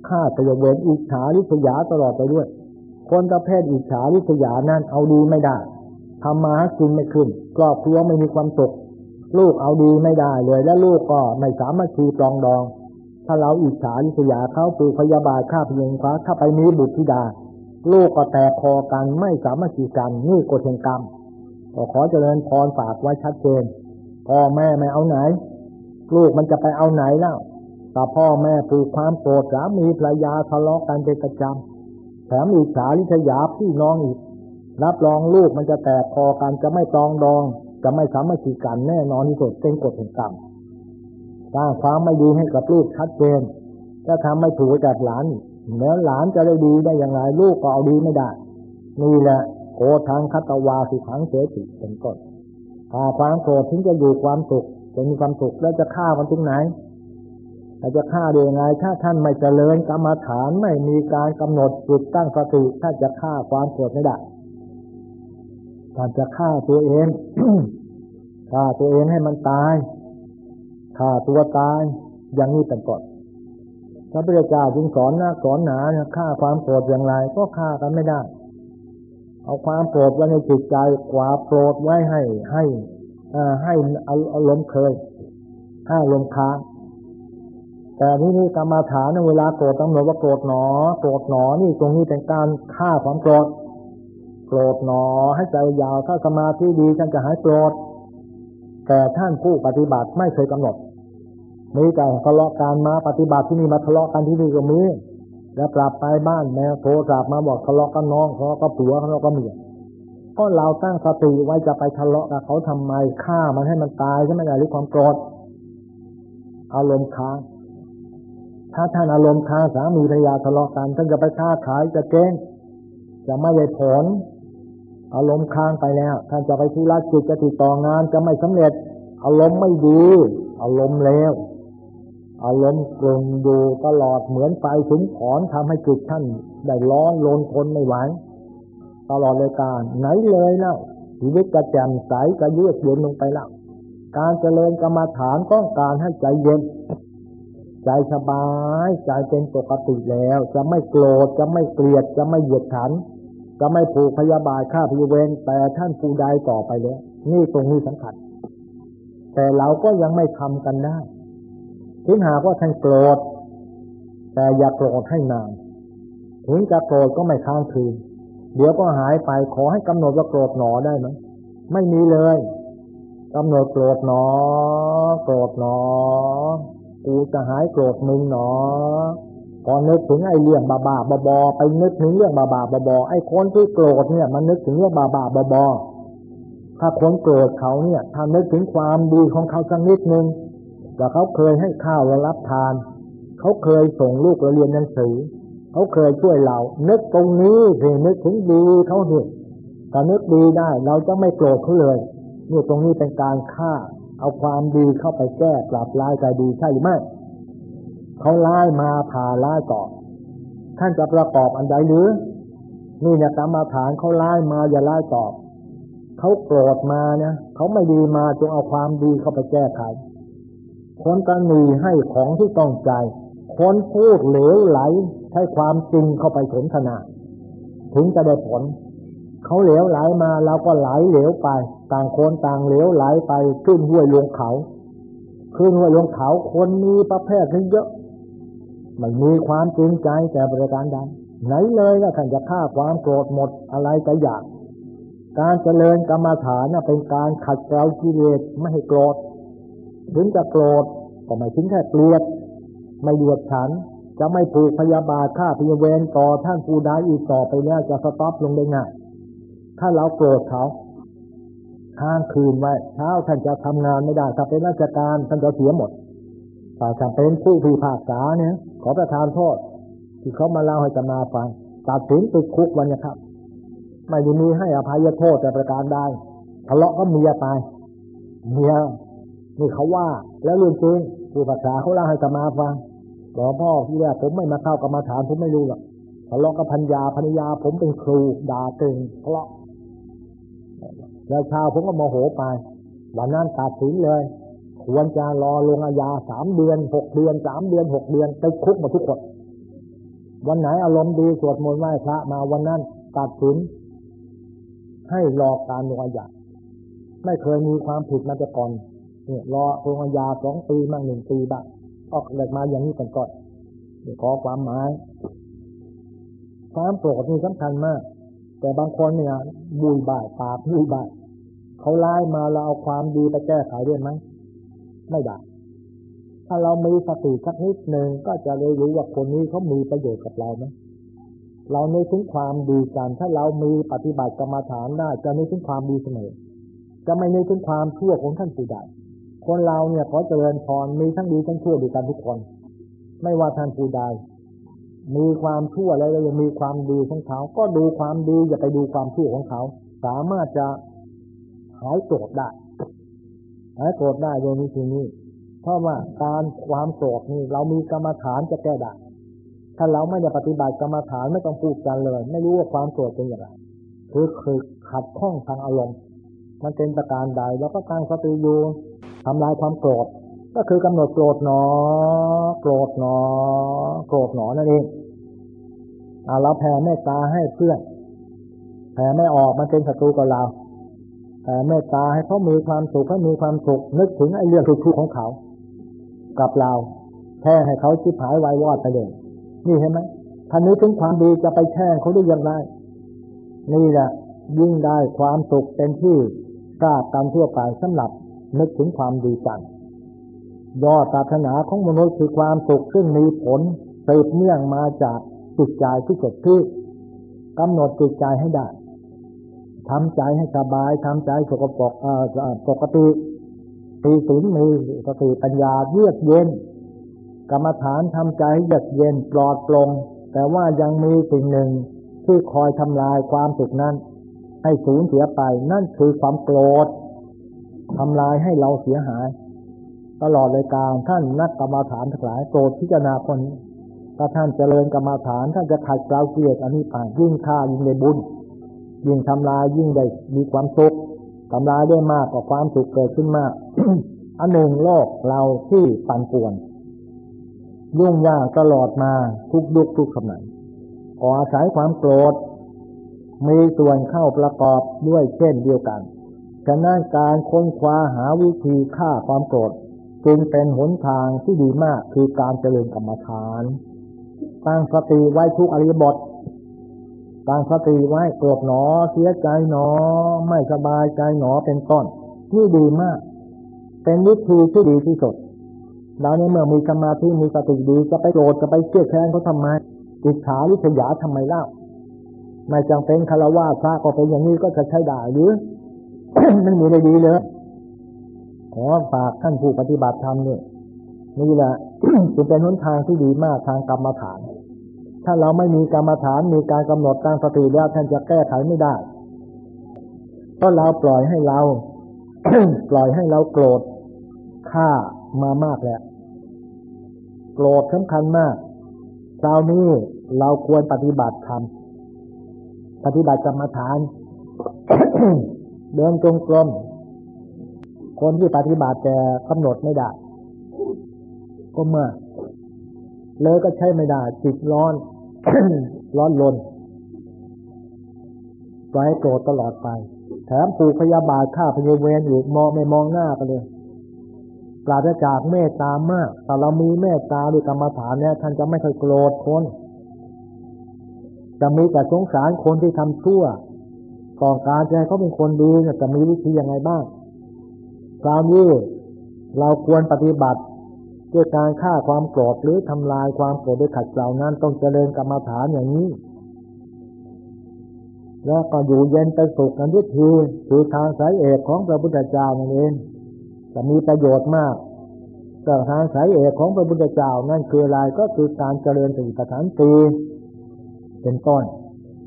ฆ่าตยเวนอิจฉาริษยาตลอดไปด้วย คนประเภทอิจฉาริษยานั้นเอาดีไม่ได้ทำมากินไม่ขึ้นครอบครัวไม่มีความสุขลูกเอาดีไม่ได้เลย และลูกก็ไม่สามารถคีปรองดอง ถ้าเราอิจฉาริษยาเขาปูพยาบาทฆ่าเพียงฟ้าถ้าไปมีบุตรธิดา ลูกก็แตกคอกันไม่สามารถคีกันนี่กฎแห่งกรรมก็ขอเจริญพรฝากไว้ชัดเจนพ่อแม่ไม่เอาไหน ลูกมันจะไปเอาไหนแล้ว แต่พ่อแม่ผูกความโกรธสามีภรรยาทะเลาะกันเป็นประจำแถมอิจฉาริษยาพี่น้องอีก รับรองลูกมันจะแตกคอกันจะไม่ตองดอง จะไม่สามารถขีกันแน่นอนที่สุดเป็นกฎแห่งกรรมสร้างความไม่ดีให้กับลูกชัดเจนจะทำไม่ถูกกับหลานเนื้อหลานจะได้ดีได้อย่างไรลูกก็เอาดีไม่ได้ นี่แหละโกทางคัตวาสุขังเสติเป็นต้นถ้าความโกรธถึงจะอยู่ความสุขจะมีความสุขแล้วจะฆ่ามันตรงไหน เราจะฆ่าได้ยังไง ถ้าท่านไม่เจริญกรรมฐานไม่มีการกำหนดจิตตั้งสติท่านจะฆ่าความโกรธไม่ได้ท่านจะฆ่าตัวเองฆ่าตัวเองให้มันตายฆ่าตัวตายอย่างนี้เป็นก่อนพระพุทธเจ้าจึงสอนนะสอนหนาฆ่าความโกรธอย่างไร ก็ฆ่ากันไม่ได้ เอาความโกรธไว้ในจิตใจกว่าโกรธไว้ให้ให้ให้อารมณ์เคยให้อารมณ์ค้าง แต่นี่นี่กรรมาฐานเวลาโกรธต้งหนดว่าโกรธหนอ โกรธหนอนี่ตรงนี้เป็นการฆ่าความโกรธ โกรธหนอให้ใจยาวถ้าสมาธิดีท่านจะหายโกรธ แต่ท่านผู้ปฏิบัติไม่เคยกำหนด มีแต่ทะเลาะกันมาปฏิบัติที่นี่มาทะเลาะกันที่นี่ก็มีแล้วกลับไปบ้านแม่โทรกลับมาบอกทะเลาะกันน้องทะเลาะกับผัวทะเลาะกับเมียก็เราตั้งสติไว้จะไปทะเลาะกับเขาทำไมฆ่ามันให้มันตายใช่ไหมหรือความโกรธอารมณ์ค้าง ถ้าท่านอารมณ์ค้างสามีภรรยาทะเลาะกันท่านจะไปค้าขายจะเจ๊งจะไม่ได้ผล อารมณ์ค้างไปแล้ว ท่านจะไปธุรกิจจะติดต่องานจะไม่สำเร็จ อารมณ์ไม่ดี อารมณ์เลวอารมณ์กลุ่มอยู่ตลอดเหมือนไฟถึงถอนทำให้จิตท่านได้ร้อนลนทนไม่ไหวตลอดเลยการไหนเลยแล้วชีวิตกระแจ่มใสกระเยือกเย็นลงไปแล้วการเจริญกรรมฐานต้องการให้ใจเย็น ใจสบายใจเป็นปกติแล้ว จะไม่โกรธจะไม่เกลียดจะไม่เหยียดขัน จะไม่ผูกพยาบาทฆ่าพยเวรแต่ท่านผู้ใดต่อไปแล้วนี่ตรงนี้สำคัญแต่เราก็ยังไม่ทำกันได้ถึงหากว่าท่านโกรธแต่อย่าโกรธให้นานถึงจะโกรธก็ไม่ค้างคืน เดี๋ยวก็หายไปขอให้กำหนดว่าโกรธหนอได้ไหมไม่มีเลยกำหนดโกรธหนอโกรธหนอ กูจะหายโกรธมึงหนอพอนึกถึงไอ้เรื่องบาบาบอไปนึกถึงเรื่องบาบาบอไอ้คนที่โกรธเนี่ย มันนึกถึงเรื่องบาบาบอถ้าคนโกรธเขาเนี่ยถ้านึกถึงความดีของเขาสักนิดนึงว่าเขาเคยให้ข้าวเรารับทาน เขาเคยส่งลูกเราเรียนหนังสือ เขาเคยช่วยเรา นึกตรงนี้สินึกถึงดีเขาเห็นถ้านึกดีได้ เราจะไม่โกรธเขาเลยนี่ตรงนี้เป็นการฆ่า เอาความดีเข้าไปแก้ปรับลายใจดีใช่หรือไม่เขาไล่มาผ่าไล่ต่อท่านจะประกอบอันใดหรือ นี่เนี่ยกรรมฐานเขาไล่มาอย่าไล่ตอบเขาโกรธมาเนี่ยเขาไม่ดีมาจงเอาความดีเข้าไปแก้ไขคนตนีให้ของที่ต้องใจคนพูดเหลวไหลใช้ความจริงเข้าไปสนทนา ถึงจะได้ผล เขาเหลวไหลมาเราก็ไหลเหลวไป ต่างคนต่างเหลวไหลไปขึ้นห้วยลงเขา ขึ้นห้วยลงเขาคนมีประเภทนี้เยอะมันมีความจริงใจแต่บริการใดไหนเลยก็ท่านจะฆ่าความโกรธหมดอะไรก็อยาก การเจริญกรรมฐานเป็นการขัดเกลากิเลสไม่ให้โกรธถึงจะโกรธก็ไม่ถึงแค่เกลียด ไม่เดือดฉัน จะไม่ผูกพยาบาทฆ่าพยาเวรต่อท่านผู้ใดอีกต่อไปแล้วจะสต็อปลงได้ง่ายถ้าเราโกรธเขา ค้างคืนไว้เช้าท่านจะทำงานไม่ได้ ถ้าเป็นราชการท่านจะเสียหมดถ้าจะเป็นผู้พิพากษาเนี่ย ขอประทานโทษ ที่เขามาเล่าให้จะมาฟังตัดสินติดคุกวันนะครับ ไม่ได้มีให้อภัยโทษแต่ประการใดทะเลาะก็เมียไปเมียนี่เขาว่า แล้วเรื่องจริงผู้ภาษาเขาเล่าให้จะมาฟังหลวงพ่อที่แรกผมไม่มาเข้ากรรมาฐานผมไม่รู้หรอกทะเลาะกับพัญญาพัญญาผมเป็นครูด่าเก่งทะเลาะ แล้วชาวผมก็โมโหไป วันนั้นตัดสินเลย ควรจะรอลงอาญาสามเดือนหกเดือนสามเดือนหกเดือนไปคุกมาทุกคนวันไหนอารมณ์ดีสวดมนต์ไหว้พระมาวันนั้นตัดสิน ให้รอการลงอาญาไม่เคยมีความผิดมาแต่ก่อนเนี่ยรอลงอาญาสองปีมั่งหนึ่งปีบ้างออกเกิดมาอย่างนี้ก่อนก่อนขอความหมาย ความโกรธนี่สำคัญมาก แต่บางคนเนี่ยบุยบ่ายปาบุยบ่ายเขาไล่มาเราเอาความดีไปแก้ไขได้ไหมไม่ได้ถ้าเรามีสติสักนิดหนึ่งก็จะเลยรู้ว่าคนนี้เขามีประโยชน์กับเราไหมเราในถึงความดีกันถ้าเรามีปฏิบัติกรรมฐานได้จะในถึงความดีเสมอจะไม่ในถึงความชั่วของท่านผู้ใดคนเราเนี่ยขอเจริญพรมีทั้งดีทั้งชั่วด้วยกันทุกคน ไม่ว่าท่านผู้ใด มีความชั่วแล้วยังมีความดีของเขา ก็ดูความดีอย่าไปดูความชั่วของเขา สามารถจะหายโกรธได้หายโกรธได้โดยนี้ทีนี้ เพราะว่าการความโกรธนี่เรามีกรรมฐานจะแก้ได้ถ้าเราไม่ได้ปฏิบัติกรรมฐานไม่ต้องพูดกันเลย ไม่รู้ว่าความโกรธเป็นอย่างไรคือคือขัดข้องทางอารมณ์มันเป็นประการใด แล้วก็ตั้งสติอยู่ทำลายความโกรธก็คือกำหนดโกรธหนอ โกรธหนอ โกรธหนอนั่นเอง เราแผ่เมตตาให้เพื่อนแผ่ไม่ออกมันเป็นศัตรูกับเราแต่เมตตาให้เขามีความสุขให้มีความสุขนึกถึงไอ้เรื่องทุกข์ของเขา กับเราแค่ให้เขาชิบหายวายวอดไปเลยนี่เห็นไหมท่านึกถึงความดีจะไปแช่งเขาได้ยังไงนี่แหละยิ่งได้ความสุขเป็นที่ทราบตามทั่วไปสำหรับนึกถึงความดีกันยอดศาสนาของมนุษย์คือความสุขซึ่งมีผลสืบเนื่องมาจาก จิตใจที่เกิดขึ้นกำหนดจิตใจให้ได้ทำใจให้สบายทำใจสกปรกปกติตีศีลมีสติปัญญาเยือกเย็น กรรมฐานทำใจให้เยือกเย็นปลอดโปร่งแต่ว่ายังมีสิ่งหนึ่งที่คอยทำลายความสุขนั้น ให้สูญเสียไปนั่นคือความโกรธทำลายให้เราเสียหาย ตลอดเลยการท่านนักกรรมฐานทั้งหลายโปรดพิจารณาคน ถ้าท่านเจริญกรรมฐานท่านจะขัดเกลาเกียรติอันนี้ไปยิ่งฆ่ายิ่งได้บุญ ยิ่งทำลายยิ่งได้มีความสุขทำลายได้มากกว่าความสุขเกิดขึ้นมากอันหนึ่งโลกเราที่ปั่นป่วน ยุ่งยากตลอดมาทุกยุคทุกสมัยขออาศัยความโกรธ มีส่วนเข้าประกอบด้วยเช่นเดียวกันฉะนั้นการค้นคว้าหาวิธีฆ่าความโกรธจึงเป็นหนทางที่ดีมากคือการเจริญกรรมฐาน ตั้งสติไว้ทุกอริบทตั้งสติไว้โกรธหนอ เสียใจหนอ ไม่สบายใจหนอเป็นต้นนี่ดีมาก เป็นวิธีที่ดีที่สุดเราเนี่ยเมื่อมีสมาธิมีสติดีจะไปโกรธจะไปเกลียดแค้นเขาทำไมอิจฉาลิษยาทำไมเล่าไม่จำเป็นคารวะพระก็เป็นอย่างนี้ก็จะใช้ได้หรือไม่มีอะไรดีเลยขอฝากท่านผู้ปฏิบัติธรรมเนี่ยนี่แหละจะเป็นหนทางที่ดีมากทางกรรมฐาน ถ้าเราไม่มีกรรมฐานมีการกำหนดตั้งสติแล้วท่านจะแก้ไขไม่ได้เพราะเราปล่อยให้เรา ปล่อยให้เราโกรธฆ่ามามากแล้วโกรธสำคัญมากคราวนี้เราควรปฏิบัติธรรมปฏิบัติกรรมฐาน เดินจงกรมคนที่ปฏิบัติแต่กำหนดไม่ได้ก็มาเลยก็ใช้ไม่ได้จิตร้อน ร้อนลนปล่อยโกรธตลอดไป แถมผูกพยาบาทฆ่าพยาเวรอยู่มองไม่มองหน้ากันเลยปราศจากเมตตามากแต่เรามีเมตตาด้วยกรรมฐานเนี่ยท่านจะไม่เคยโกรธคนจะมีแต่สงสารคนที่ทำชั่วก่อการให้เขาเป็นคนดีเนี่ยจะมีวิธียังไงบ้างคราวนี้เราควรปฏิบัติ ด้วยการฆ่าความโกรธหรือทำลายความโกรธด้วยขัดเกลานั้นต้องเจริญกรรมฐานอย่างนี้ แล้วก็อยู่เย็นเป็นสุขกันทุกทีคือทางสายเอกของพระพุทธเจ้านั่นเองจะมีประโยชน์มากแต่ทางสายเอกของพระพุทธเจ้านั่นคืออะไรก็คือการเจริญสติปัฏฐานตีเป็นต้น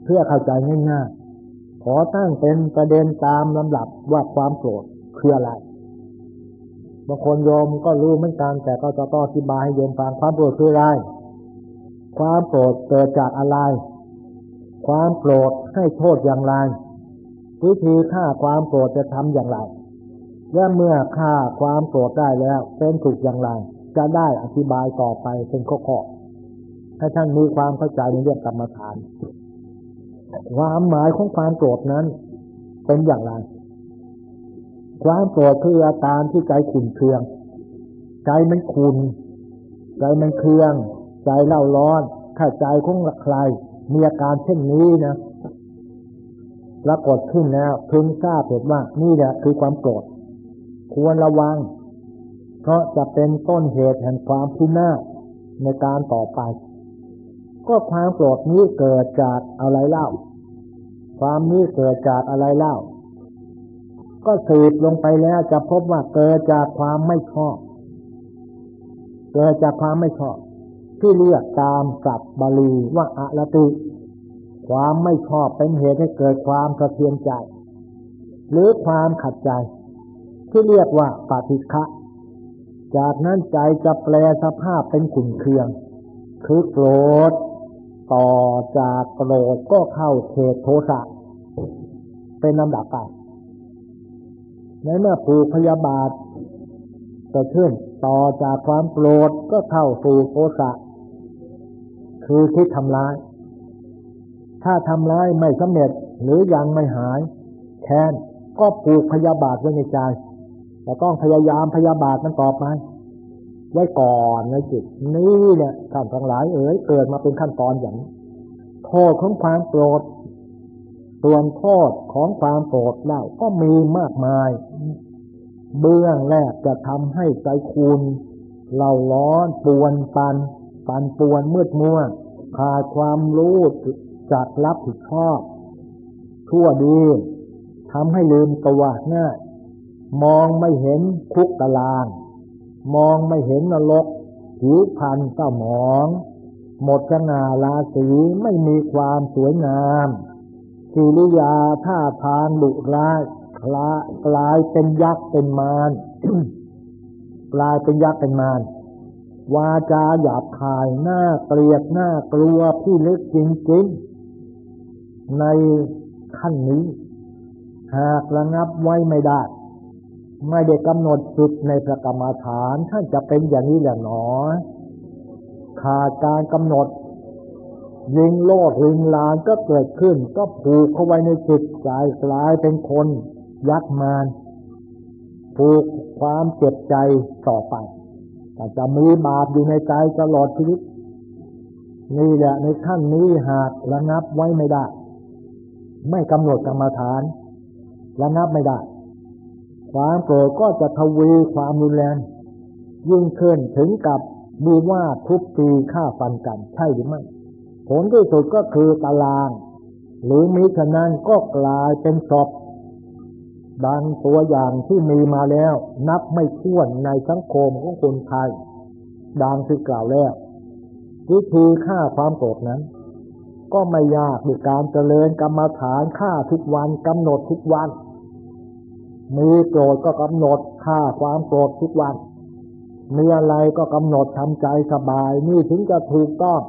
เพื่อเข้าใจง่ายๆขอตั้งเป็นประเด็นตามลำดับว่าความโกรธคืออะไร บางคนโยมก็รู้เหมือนกัน แต่ก็จะต้องอธิบายให้โยมฟังความโกรธคืออะไร ความโกรธเกิดจากอะไร ความโกรธให้โทษอย่างไร วิธีฆ่าความโกรธจะทำอย่างไร และเมื่อฆ่าความโกรธได้แล้วเป็นถูกอย่างไร จะได้อธิบายต่อไปเป็นข้อๆให้ท่านมีความเข้าใจในเรื่องกรรมฐาน ความหมายของความโกรธนั้น เป็นอย่างไร ความโกรธคืออาการที่ใจขุ่นเคือง ใจมันขุ่นใจมันเคือง ใจเล่าร้อน ถ้าใจของใครมีอาการเช่นนี้นะปรากฏขึ้นแล้วพึงทราบเถิดว่านี่แหละคือความโกรธควรระวัง เพราะจะเป็นต้นเหตุแห่งความพินาศในการต่อไป ก็ความโกรธนี้เกิดจากอะไรเล่า ความนี้เกิดจากอะไรเล่า ก็สืบลงไปแล้วจะพบว่าเกิดจากความไม่ชอบ เกิดจากความไม่ชอบ ที่เรียกตามศัพท์บาลีว่าอะละติ ความไม่ชอบเป็นเหตุให้เกิดความกระเทือนใจ หรือความขัดใจ ที่เรียกว่าปฏิฆะจากนั้นใจจะแปลสภาพเป็นขุ่นเคือง คือโกรธ ต่อจากโกรธก็เข้าเขตโทสะเป็นลำดับไป ในเมื่อผูกพยาบาทจะขึ้นต่อจากความโกรธก็เข้าสู่โทสะคือคิดทำร้าย ถ้าทำร้ายไม่สำเร็จหรือยังไม่หาย แค้นก็ผูกพยาบาทไว้ในใจแต่ต้องพยายามพยาบาทมันต่อไปไว้ก่อนในจิตนี่เนี่ยท่านทั้งหลายเอ๋ยเกิดมาเป็นขั้นตอนอย่างโทษของความโกรธ ส่วนโทษของความโกรธเล่าก็มีมากมาย เบื้องแรกจะทำให้ใจคุณเล่าร้อนปวนปัน ปันปวนมืดมัวขาดความรู้จักรับผิดชอบ ทั่วดีทำให้ลืมตัวง่ายมองไม่เห็นคุกตาราง มองไม่เห็นนรกผิวพันเศร้าหมอง หมดสง่าราศีไม่มีความสวยงาม กิริยาท่าทางดุร้ายคลากลายเป็นยักษ์เป็นมารกลายเป็นยักษ์เป็นมารวาจาหยาบคายหน้าเกลียดหน้ากลัวพี่ลึกจริงๆ ในขั้นนี้ หากระงับไว้ไม่ได้ ไม่ได้กำหนดจุดในพระกรรมฐานท่านจะเป็นอย่างนี้แหละหนอขาดการกำหนด ยิงโลดยิงลานก็เกิดขึ้น ก็ผูกเข้าไว้ในจิตใจกลายเป็นคนยักมานผูกความเจ็บใจต่อไปแต่จะมีบาปอยู่ในใจตลอดชีวิต นี่แหละในขั้นนี้หากระงับไว้ไม่ได้ ไม่กำหนดกรรมฐาน ระงับไม่ได้ ความโกรธก็จะทวีความรุนแรงยิ่งขึ้นถึงกับมีว่าทุบตีฆ่าฟันกัน ใช่หรือไม่ ผลที่สุดก็คือตาราง หรือมิฉะนั้นก็กลายเป็นศพดังตัวอย่างที่มีมาแล้ว นับไม่ถ้วนในสังคมของคนไทยดังที่กล่าวแล้ววิธีฆ่าความโกรธนั้น ก็ไม่ยากด้วยการเจริญกรรมฐานฆ่าทุกวันกำหนดทุกวัน มีโกรธก็กำหนดฆ่าความโกรธทุกวันมีอะไรก็กำหนดทำใจสบายนี่ถึงจะถูกต้อง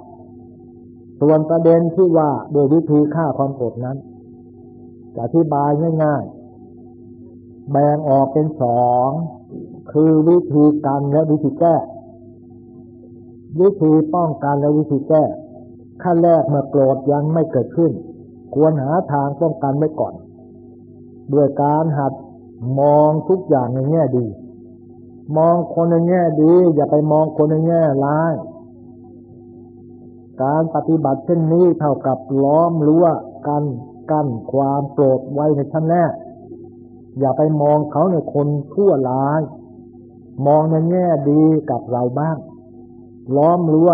ส่วนประเด็นที่ว่าโดยวิธีฆ่าความโกรธนั้นจะอธิบายง่ายๆ แบ่งออกเป็นสอง คือวิธีการและวิธีแก้ วิธีป้องกันและวิธีแก้ ขั้นแรกเมื่อโกรธยังไม่เกิดขึ้น ควรหาทางป้องกันไว้ก่อนด้วยการหัดมองทุกอย่างในแง่ดี มองคนในแง่ดี อย่าไปมองคนในแง่ร้าย การปฏิบัติเช่นนี้เท่ากับล้อมรั้วกันกั้นความโกรธไว้ในชั้นแรกอย่าไปมองเขาในคนทั่วร้าย มองในแง่ดีกับเราบ้าง ล้อมรั้ว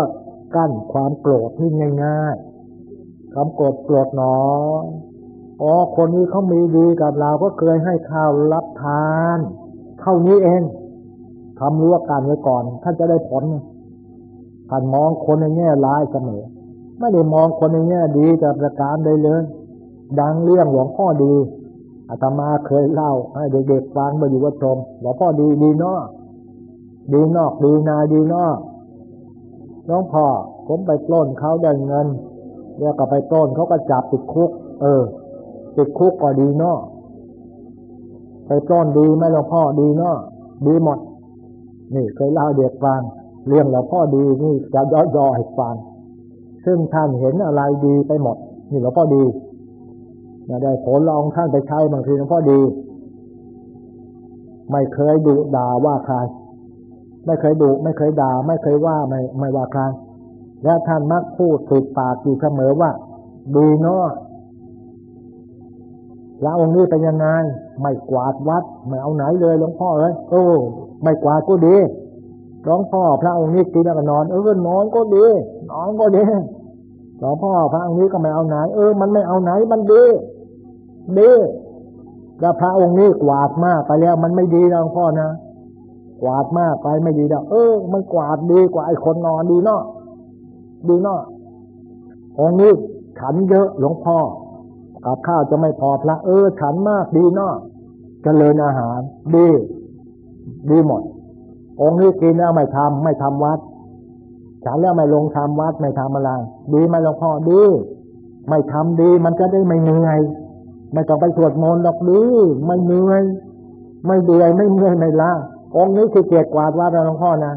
กั้นความโกรธที่ง่ายๆคำโกรธโกรธหนออ๋อคนนี้เขามีดีกับเราก็เคยให้ข้าวรับทาน เท่านี้เองทำรู้วการไว้ก่อน ท่านจะได้ผล ท่านมองคนในแง่ร้ายเสมอ ไม่ได้มองคนในแง่ดีจะประการใดเลย ดังเรื่องหลวงพ่อดีอาตมาเคยเล่าให้เด็กๆฟังมาอยู่วัดชมหลวงพ่อดีดีนอกดีนอกดีนาดีนอกน้องพ่อผมไปปล้นเขาได้เงินแล้วก็ไปต้นเขาก็จับติดคุก เออ ติดคุกก็ดีเนาะไปต้นดีไหมหลวงพ่อดีเนาะดีหมด นี่เคยเล่าเด็กฟัง เรื่องหลวงพ่อดีนี่จะย่อๆให้ฟังซึ่งท่านเห็นอะไรดีไปหมด นี่หลวงพ่อดีได้ผลลองท่านไปใช้บางทีหลวงพ่อดี ไม่เคยดุด่าว่าใครไม่เคยดุไม่เคยด่า ไม่เคยว่าไม่ไม่ว่าใครและท่านมักพูดติดปากอยู่เสมอว่าดีเนาะแล้วองค์นี้เป็นยังไง ไม่กวาดวัด ไม่เอาไหนเลยหลวงพ่อเลยโอ้ไม่กวาดก็ดี หลวงพ่อพระองค์นี้กินแล้วก็นอน เออนอนก็ดีนอนก็ดีหลวงพ่อพระองค์นี้ก็ไม่เอาไหน เออ มันไม่เอาไหนมันดีดีแล้วพระองค์นี้กวาดมากไปแล้ว มันไม่ดีหลวงพ่อนะกวาดมากไปไม่ดีแล้วเออ มันกวาดดีกว่าไอ้คนนอนดีเนาะดีเนาะองค์นี้ขันเยอะหลวงพ่อกับข้าวจะไม่พอพระเออขันมากดีเนาะเจริญอาหาร ดี ดีหมด องค์นี้กินแล้วไม่ทำไม่ทำวัดฉันแล้วไม่ลงทำวัดไม่ทำอะไรดีไหมหลวงพ่อดี ไม่ทำดีมันจะได้ไม่เหนื่อยไม่ต้องไปสวดมนต์หรอกดีไม่เหนื่อยไม่เดือไม่เมื่อยไม่ล้าองค์นี้คือเกียรติกวาดวัดหลวงพ่อนะ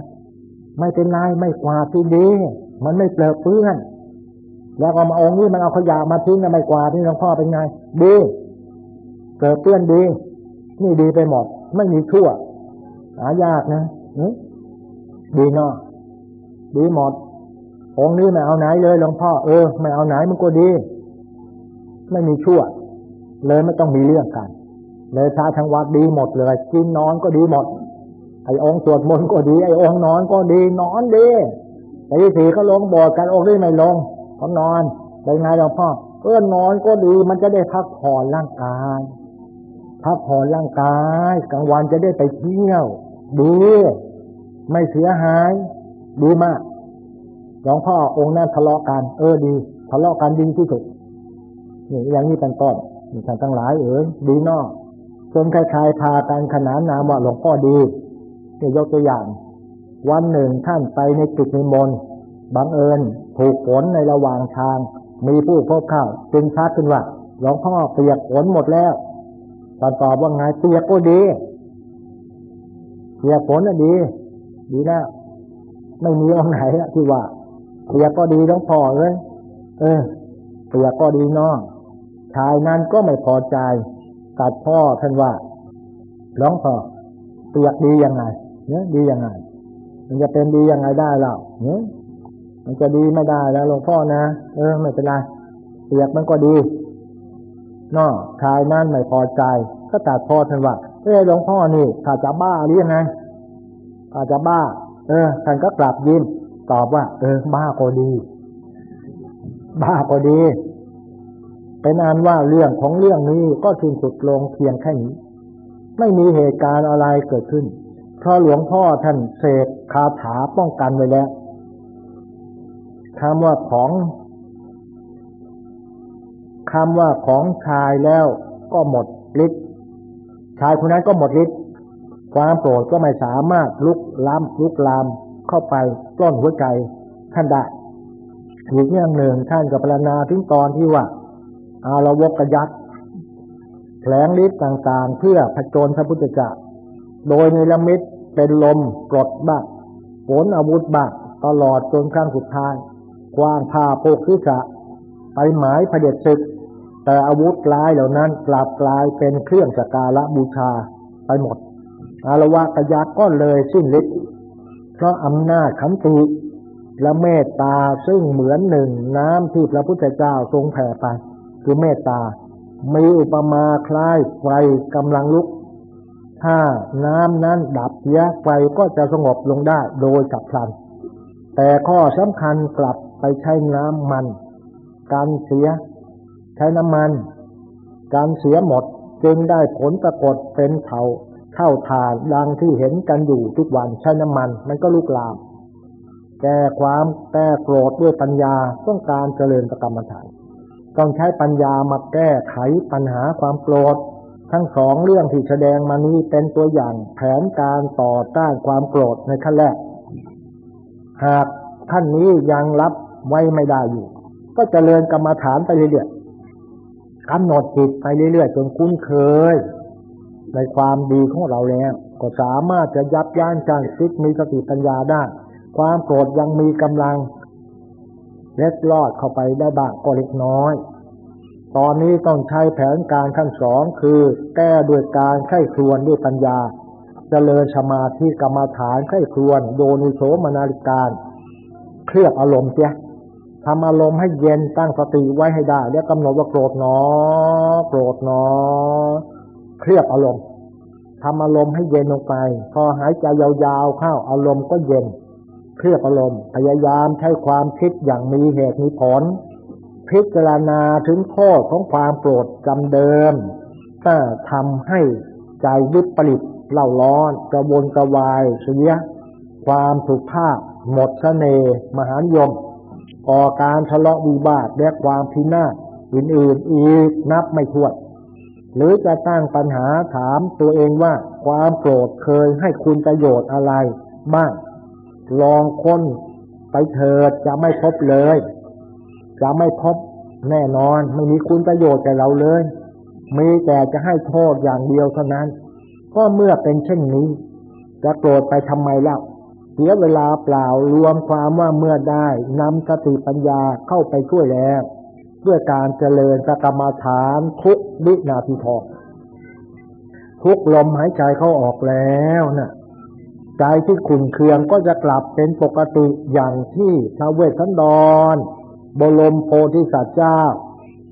ไม่เป็นไรไม่กวาดที่ดี มันไม่เปลือเปื้อนแล้วก็มาองค์นี้มันเอาขยะมาทิ้งแล้วไม่กวาดนี่หลวงพ่อเป็นไงดีเกิดเปื้อนดี นี่ดีไปหมด ไม่มีชั่วหายากนะ ดีเนาะดีหมดองค์นี้ไม่เอาไหนเลยหลวงพ่อเออไม่เอาไหนมันก็ดี ไม่มีชั่ว เลยไม่ต้องมีเรื่องกัน เลยพระทางวัดดีหมดเลยกินนอนก็ดีหมด ไอ้องค์สวดมนต์ก็ดีไอ้องค์นอนก็ดีนอนดีแต่ที่สี่ก็ลงบอดกันองค์นี้ไม่ลงเขานอนเป็นไงหลวงพ่อเออนอนก็ดีมันจะได้พักผ่อนร่างกายพักผ่อนร่างกายกลางวันจะได้ไปเที่ยว ดี ไม่เสียหายดีมากหลวงพ่อองค์นั้นทะเลาะกัน เออดีทะเลาะกันดีที่สุดนี่อย่างนี้เป็นต้นนี่ท่านทั้งหลายเอ๋ยดีนอกจนใครๆพากันขนานนามว่าหลวงพ่อดีนี่ยกตัวอย่าง วันหนึ่งท่านไปในจุดนิมนต์บังเอิญถูกฝนในระหว่างทาง มีผู้พบเข้าจึงชักขึ้นว่าหลวงพ่อเปียกฝนหมดแล้วตอนตอบว่าไงเปียกก็ดี เปียกฝนน่ะดี ดีนะไม่มีองไหนที่ว่าเปียกก็ดีหลวงพอเลย เออเปียกก็ดีน้องชายนั้นก็ไม่พอใจตัดพ่อท่านว่าหลวงพอเปียกดียังไงเนี่ยดียังไง มันจะเป็นดียังไงได้เล่าเนี่ยมันจะดีไม่ได้แล้วหลวงพ่อนะเออไม่เป็นไรเปียกมันก็ดีนอชายนั่นไม่พอใจ ก็ตัดพ่อท่านว่า เออหลวงพ่อนี่ข้าจะบ้าหรือยังไงข้าจะบ้า เออท่านก็กลับยิ้มตอบว่า เออ บ้าก็ดี บ้าก็ดี เป็นอันว่าเรื่องของเรื่องนี้ก็ทิ้งสุดลงเพียงแค่นี้ ไม่มีเหตุการณ์อะไรเกิดขึ้น เพราะหลวงพ่อท่านเสกคาถาป้องกันไว้แล้วคำว่าของคำว่าของชายแล้วก็หมดฤทธิ์ ชายคนนั้นก็หมดฤทธิ์ความโกรธก็ไม่สามารถลุกล้ำลุกลามเข้าไปปล้นหัวใจท่านได้อีกอย่างหนึ่งท่านกับพรณนาถึงตอนที่ว่าอารวกยักษ์แผลงฤทธิ์ต่างๆ เพื่อผจญพระพุทธเจ้าโดยในละมิตเป็นลมกรดบ้างฝนอาวุธบ้างตลอดจนครั้งสุดท้ายกว้างผ้าโพกศีรษะไปหมายเผด็จศึก แต่อาวุธลายเหล่านั้นกลับกลายเป็นเครื่องสกการะบูชาไปหมด อารวะกยักก็เลยสิ้นฤทธิ์เพราะอำนาจขันติและเมตตาซึ่งเหมือนหนึ่งน้ำที่พระพุทธเจ้าทรงแผ่ไป คือเมตตา มีอุปมาคล้ายไฟกำลังลุก ถ้าน้ำนั้นดับเสียไฟก็จะสงบลงได้โดยฉับพลัน แต่ข้อสำคัญกลับไปใช้น้ำมัน การเสีย ช้น้ำมัน การเสียหมดจึงได้ผลปรากฏเป็นเผาเท่าทานดังที่เห็นกันอยู่ทุกวันใช้น้ำมัน มันก็ลุกลาม แก้ความแก้โกรธด้วยปัญญาต้องการเจริญกรรมฐานต้องใช้ปัญญามาแก้ไขปัญหาความโกรธทั้งสองเรื่องที่แสดงมานี้เป็นตัวอย่างแผนการต่อต้านความโกรธในขั้นแรก หากท่านนี้ยังรับไว้ไม่ได้อยู่ ก็จเจริญกรรมฐานไปเรื่อยๆ กำหนดจิตไปเรื่อยๆจนคุ้นเคย ในความดีของเราแล้ว ก็สามารถจะยับยั้งจังคิดมีสติปัญญาได้ ความโกรธยังมีกำลังเล็ดลอดเข้าไปได้บ้างก็เล็กน้อย ตอนนี้ต้องใช้แผนการขั้นสองคือแก้ด้วยการไข้ครวนด้วยปัญญาจเจริญสมาธิกรรมฐานไข้ครวนโดนิโสมนาลิการ เคลือบอารมณ์เสีย ทำอารมณ์ให้เย็นตั้งสติไว้ให้ได้ แล้วกำหนดว่าโกรธหนอ โกรธหนอ เคลือบอารมณ์ทำอารมณ์ให้เย็นลงไป พอหายใจยาวๆเข้าอารมณ์ก็เย็น เคลือบอารมณ์ พยายามใช้ความคิดอย่างมีเหตุมีผล พิจารณาถึงโทษของความโกรธจำเดิมถ้าทำให้ใจวิปริตเล่าร้อน กระวนกระวายเสีย ความสุภาพหมดเสน่ห์มหานยม ก่อการทะเลาะวิบาทและความพินาศอื่นๆอีกนับไม่ถ้วนหรือจะตั้งปัญหาถามตัวเองว่าความโกรธเคยให้คุณประโยชน์อะไรบ้างลองค้นไปเถิดจะไม่พบเลย จะไม่พบแน่นอนไม่มีคุณประโยชน์แก่เราเลย มีแต่จะให้โทษอย่างเดียวเท่านั้น ก็เมื่อเป็นเช่นนี้ จะโกรธไปทำไมเล่า เสียเวลาเปล่ารวมความว่าเมื่อได้นำสติปัญญาเข้าไปช่วยแล้วด้วยการเจริญสกรรมฐานทุกวินาทีทองทุกลมหายใจเข้าออกแล้วนะ่ะใจที่ขุนเคืองก็จะกลับเป็นปกติอย่างที่พระเวสสันดร บรมโพธิสัตว์เจ้า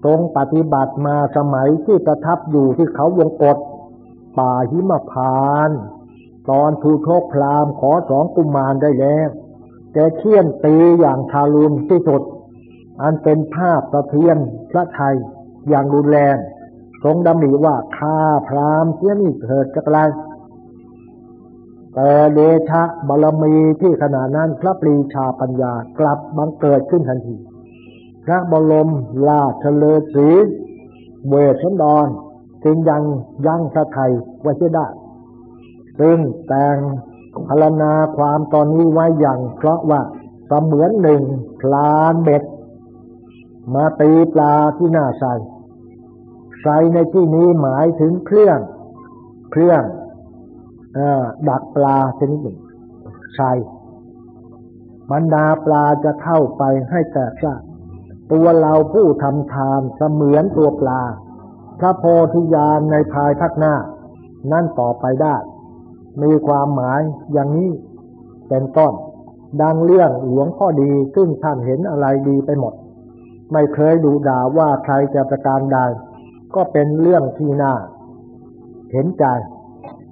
ทรงปฏิบัติมาสมัยที่ประทับอยู่ที่เขาวงกฏป่าหิมพาน ตอนทูโชคพรามขอสองกุมารได้แล้ว แกเคี่ยนตีอย่างทารุณที่สุด อันเป็นภาพสะเทือนพระไทยอย่างรุนแรง ทรงดำริว่าข้าพรามเสียนี่เถิดจะไกลแต่เดชะบารมีที่ขณะนั้นพระปรีชาปัญญากลับบังเกิดขึ้นทันที พระบรมลาชเลสีเวชนดรจึงยังยังพระไทยไว้ได้ ซึ่งแต่งพรณนาความตอนนี้ไว้อย่างเพราะว่าเสมือนหนึ่งพลานเบ็ด มาตีปลาที่หน้าใส่ใส่ในที่นี้หมายถึงเครื่อง เครื่องอดักปลาชนิดหนึ่งใส่บรรดาปลาจะเข้าไปให้แตกซ่าตัวเราผู้ทำทานเสมือนตัวปลา พระโพธิญาณในภายภาคหน้า นั่นต่อไปได้ มีความหมายอย่างนี้เป็นต้น ดังเรื่องหลวงพ่อดีซึ่งท่านเห็นอะไรดีไปหมด ไม่เคยดูด่าว่าใครจะประการใดก็เป็นเรื่องที่น่า เห็นใจ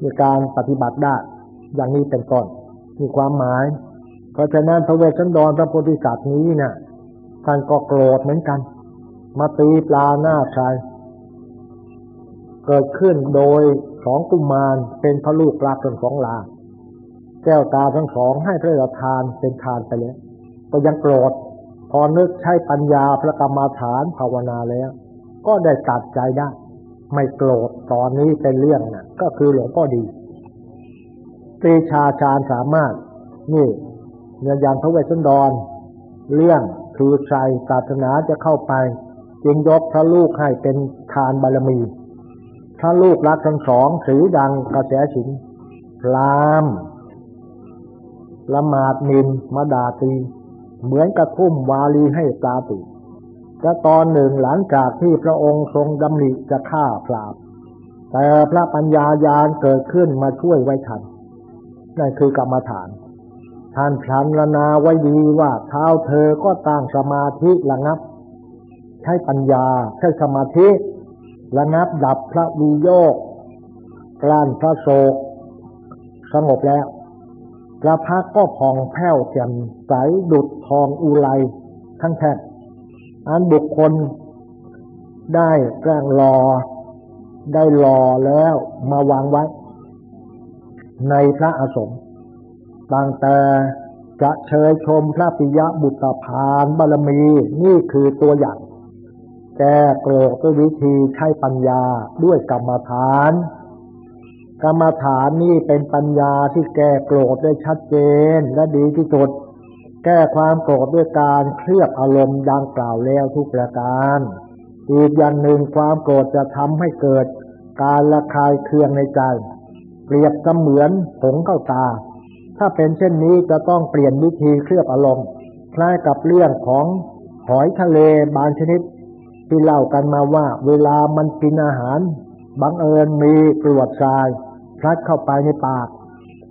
ในการปฏิบัติได้ อย่างนี้เป็นต้นมีความหมาย เพราะฉะนั้นพระเวสสันดรพระโพธิสัตว์นี้เนะ่ยท่านก็โกรธเหมือนกัน มาตีปลาหน้าชาย เกิดขึ้นโดยสองกุมารเป็นพระลูกรักทั้งสองลา แก้วตาทั้งสองให้พระทานเป็นทานไปแล้วก็ยังโกรธพอนึกใช้ปัญญาพระกรรมาฐานภาวนาแล้ว ก็ได้ตัดใจได้ ไม่โกรธตอนนี้เป็นเรื่องนะ่ะก็คือหลวงพ่อดีตีชาชาญสามารถ นี่เนื้อยานพระเวสสันดร เรื่องคือใจศาสนาจะเข้าไป จึงยกพระลูกให้เป็นทานบารมี ถ้าลูกรักทั้งสองถือดังกระแสฉินลามละหมาดนินมาดาตี เหมือนกระทุ่มวาลีให้ตาติก็ตอนหนึ่งหลังจากที่พระองค์ทรงดำริจะฆ่าพรามแต่พระปัญญายาณเกิดขึ้นมาช่วยไว้ทันนั่นคือกรรมฐาน ท่านพันลนาไว้ดีว่าเท้าเธอก็ตั้งสมาธิระงับ ใช้ปัญญาใช้สมาธิ ระนับดับพระวีโยกกลั้นพระโศก สงบแล้ว พระพักก็ผ่องแผ้วแจ่มใสดุดทองอุไรทั้งแท่อันบุคคลได้แกล้งรอ ได้รอแล้วมาวางไว้ ในพระอาสมตั้งแต่จะเชยชมพระปิยบุตรพานบารมีนี่คือตัวอย่าง แก้โกรธด้วยวิธีใช้ปัญญาด้วยกรรมฐาน กรรมฐานนี่เป็นปัญญาที่แก้โกรธได้ชัดเจนและดีที่สุด แก้ความโกรธด้วยการเคลือบอารมณ์ดังกล่าวแล้วทุกประการอีกอย่างหนึ่งความโกรธจะทำให้เกิด การระคายเคืองในใจ เปรียบเสมือนผงเข้าตา ถ้าเป็นเช่นนี้จะต้องเปลี่ยนวิธีเคลือบอารมณ์คล้ายกับเรื่องของหอยทะเลบางชนิด ที่เล่ากันมาว่า เวลามันกินอาหาร บังเอิญมีกรวดทรายพลัดเข้าไปในปาก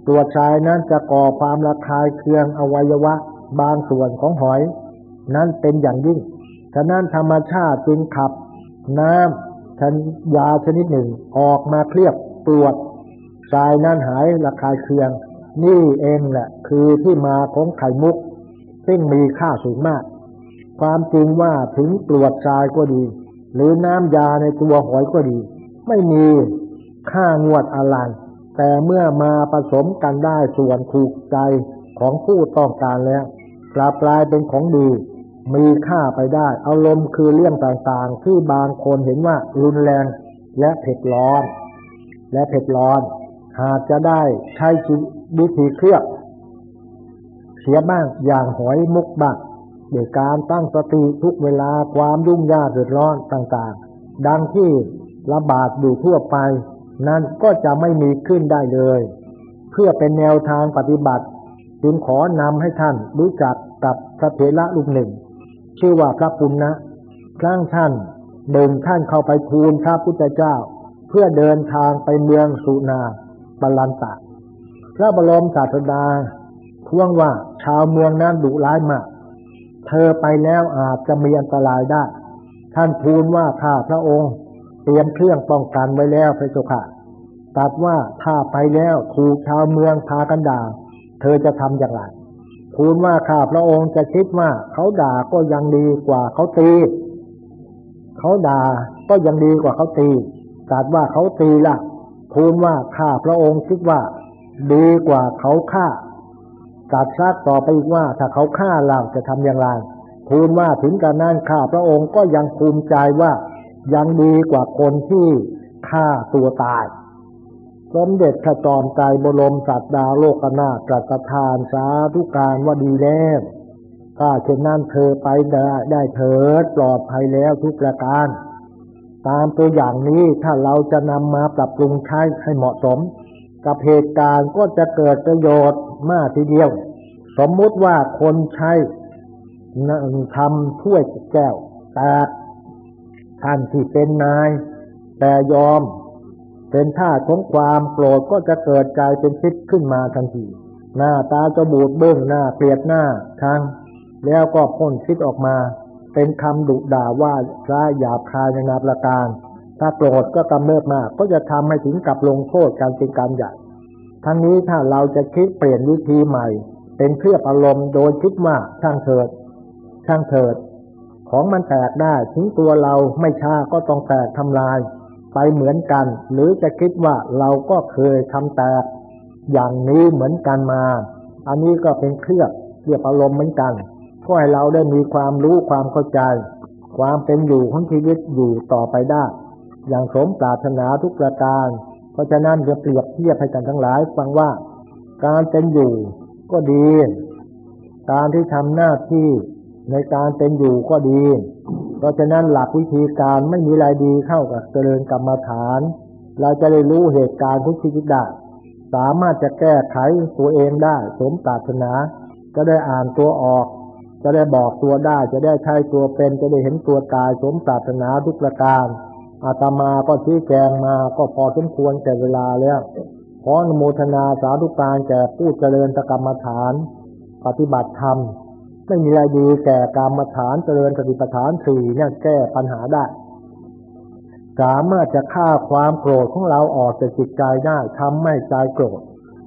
กรวดทรายนั้นจะก่อความระคายเคืองอวัยวะ บางส่วนของหอย นั้นเป็นอย่างยิ่ง ฉะนั้นธรรมชาติจึงขับ น้ำชันยาชนิดหนึ่งออกมาเคลือบตรวจทรายนั้นหายระคายเคือง นี่เองแหละ คือที่มาของไข่มุก ซึ่งมีค่าสูงมาก ความจริงว่าถึงตรวจทรายก็ดี หรือน้ำยาในตัวหอยก็ดี ไม่มีค่างวดอะไรแต่เมื่อมาผสมกันได้ส่วนถูกใจของผู้ต้องการแล้วกลับกลายเป็นของดี มีค่าไปได้อารมณ์คือเรื่องต่างๆ ที่บางคนเห็นว่ารุนแรงและเผ็ดร้อน และเผ็ดร้อน หากจะได้ใช้วิธีเคลือบเสียบ้างอย่างหอยมุกบ้าง โดยการตั้งสติทุกเวลาความยุ่งยากเดือดร้อนต่างๆ ดังที่ระบาดอยู่ทั่วไป นั่นก็จะไม่มีขึ้นได้เลย เพื่อเป็นแนวทางปฏิบัติจึงขอนำให้ท่านรู้จักกับพระเถระรูปหนึ่ง ชื่อว่าพระปุณณะครั้งท่านเดินท่านเข้าไปทูลพระพุทธเจ้า เพื่อเดินทางไปเมืองสุนาบาลันตะ พระบรมศาสดาทวงว่าชาวเมืองนั้นดุร้ายมาก เธอไปแล้วอาจจะมีอันตรายได้ ท่านทูลว่าข้าพระองค์ เตรียมเครื่องป้องกันไว้แล้วพระเจ้าค่ะตัดว่าถ้าไปแล้วถูกชาวเมืองพากันด่า เธอจะทำอย่างไรทูลว่าข้าพระองค์จะคิดว่าเขาด่าก็ยังดีกว่าเขาตี เขาด่าก็ยังดีกว่าเขาตีตรัสว่าเขาตีละ่ะทูลว่าข้าพระองค์คิดว่า ดีกว่าเขาฆ่า ตรัสซักต่อไปอีกว่า ถ้าเขาฆ่าเราจะทำอย่างไรทูลว่าถึงการนั้นข้าพระองค์ก็ยังภูมิใจว่ายังดีกว่าคนที่ฆ่าตัวตาย สมเด็จพระจอมไตรบรมสัตดาโลกนาตรัสทานสาธุการว่าดีแล้วถ้าเช่นนั้นเธอไปได้ได้เถิดปลอดภัยแล้วทุกประการ ตามตัวอย่างนี้ถ้าเราจะนำมาปรับปรุงใช้ให้เหมาะสม กับเหตุการณ์ก็จะเกิดประโยชน์มากทีเดียว สมมุติว่าคนใช้ทำถ้วยแก้วแต่ท่านที่เป็นนาย แต่ยอม เป็นท่าของความโกรธก็จะเกิดกลายเป็นพิษขึ้นมาทันที หน้าตาจะบูดเบื้องหน้าเปลียดหน้าทางแล้วก็พ่นพิษออกมา เป็นคำดุด่าว่าร้ายหยาบคายในนาประการ ถ้าโกรธก็กำเริบมาก ก็จะทำให้ถึงกับลงโทษการเป็นการใหญ่ทั้งนี้ถ้าเราจะคิดเปลี่ยนวิธีใหม่ เป็นเครือบอารมณ์โดยคิดว่าช่างเถิด ช่างเถิด ของมันแตกได้ถึงตัวเราไม่ช้าก็ต้องแตกทำลาย ไปเหมือนกัน หรือจะคิดว่าเราก็เคยทำแต่อย่างนี้เหมือนกันมา อันนี้ก็เป็นเครือบเรียบอารมณ์เหมือนกันก็ให้เราได้มีความรู้ความเข้าใจ ความเป็นอยู่ของชีวิตอยู่ต่อไปได้ อย่างสมปรารถนาทุกประการ เพราะฉะนั้นจะเปรียบเทียบให้กันทั้งหลายฟังว่าการเป็นอยู่ก็ดี การที่ทำหน้าที่ในการเป็นอยู่ก็ดี เพราะฉะนั้นหลักวิธีการไม่มีอะไรดีเข้ากับเจริญกรรมฐาน เราจะได้รู้เหตุการณ์ทุกชีวิตได้สามารถจะแก้ไขตัวเองได้ สมปรารถนา จะได้อ่านตัวออก จะได้บอกตัวได้ จะได้ใช้ตัวเป็น จะได้เห็นตัวตาย สมปรารถนาทุกประการ อาตมาก็ชี้แจงมาก็พอสมควรแก่เวลาแล้ว ขออนุโมทนาสาธุการแก่ผู้เจริญกรรมฐาน ปฏิบัติธรรม ไม่มีอะไรดีแก่กรรมฐานเจริญสติปัฏฐานสี่เนี่ยแก้ปัญหาได้ สามารถจะฆ่าความโกรธของเราออกจากจิตใจได้ทำไม่ใจโกรธ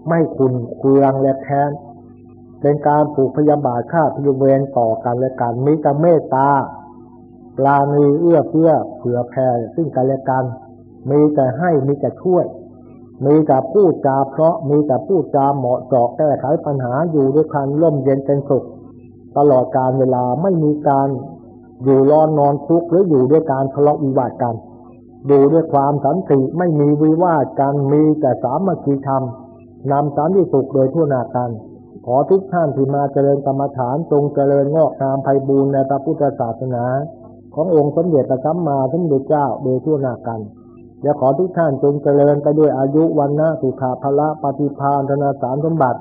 ไม่ขุนเคืองและแค้นเป็นการผูกพยาบาทฆ่าพยเวรต่อกันและกันมีแต่เมตตา ปลาณีเอื้อเพื่อเผื่อแผ่ซึ่งกันและกัน มีแต่ให้มีแต่ช่วย มีแต่พูดจาเพราะมีแต่พูดจาเหมาะเจาะแก้ไขปัญหาอยู่ด้วยกันร่มเย็นเป็นสุข ตลอดการเวลาไม่มีการอยู่ร้อนนอนทุกข์หรืออยู่ด้วยการทะเลาะวิวาทกัน ดูด้วยความสันติไม่มีวิวาทกันมีแต่สามัคคีธรรมนำสันติสุขโดยทั่วนากันขอทุกท่านที่มาเจริญกรรมฐานจงเจริญงอกงามไพบูรณ์ในพระพุทธศาสนา ขององค์สมเด็จพระสัมมาสัมพุทธเจ้าโดยทั่วหน้ากันและขอทุกท่านจงเจริญไปด้วยอายุวันนะสุขาภละปฏิภาณธนาสารสมบัติ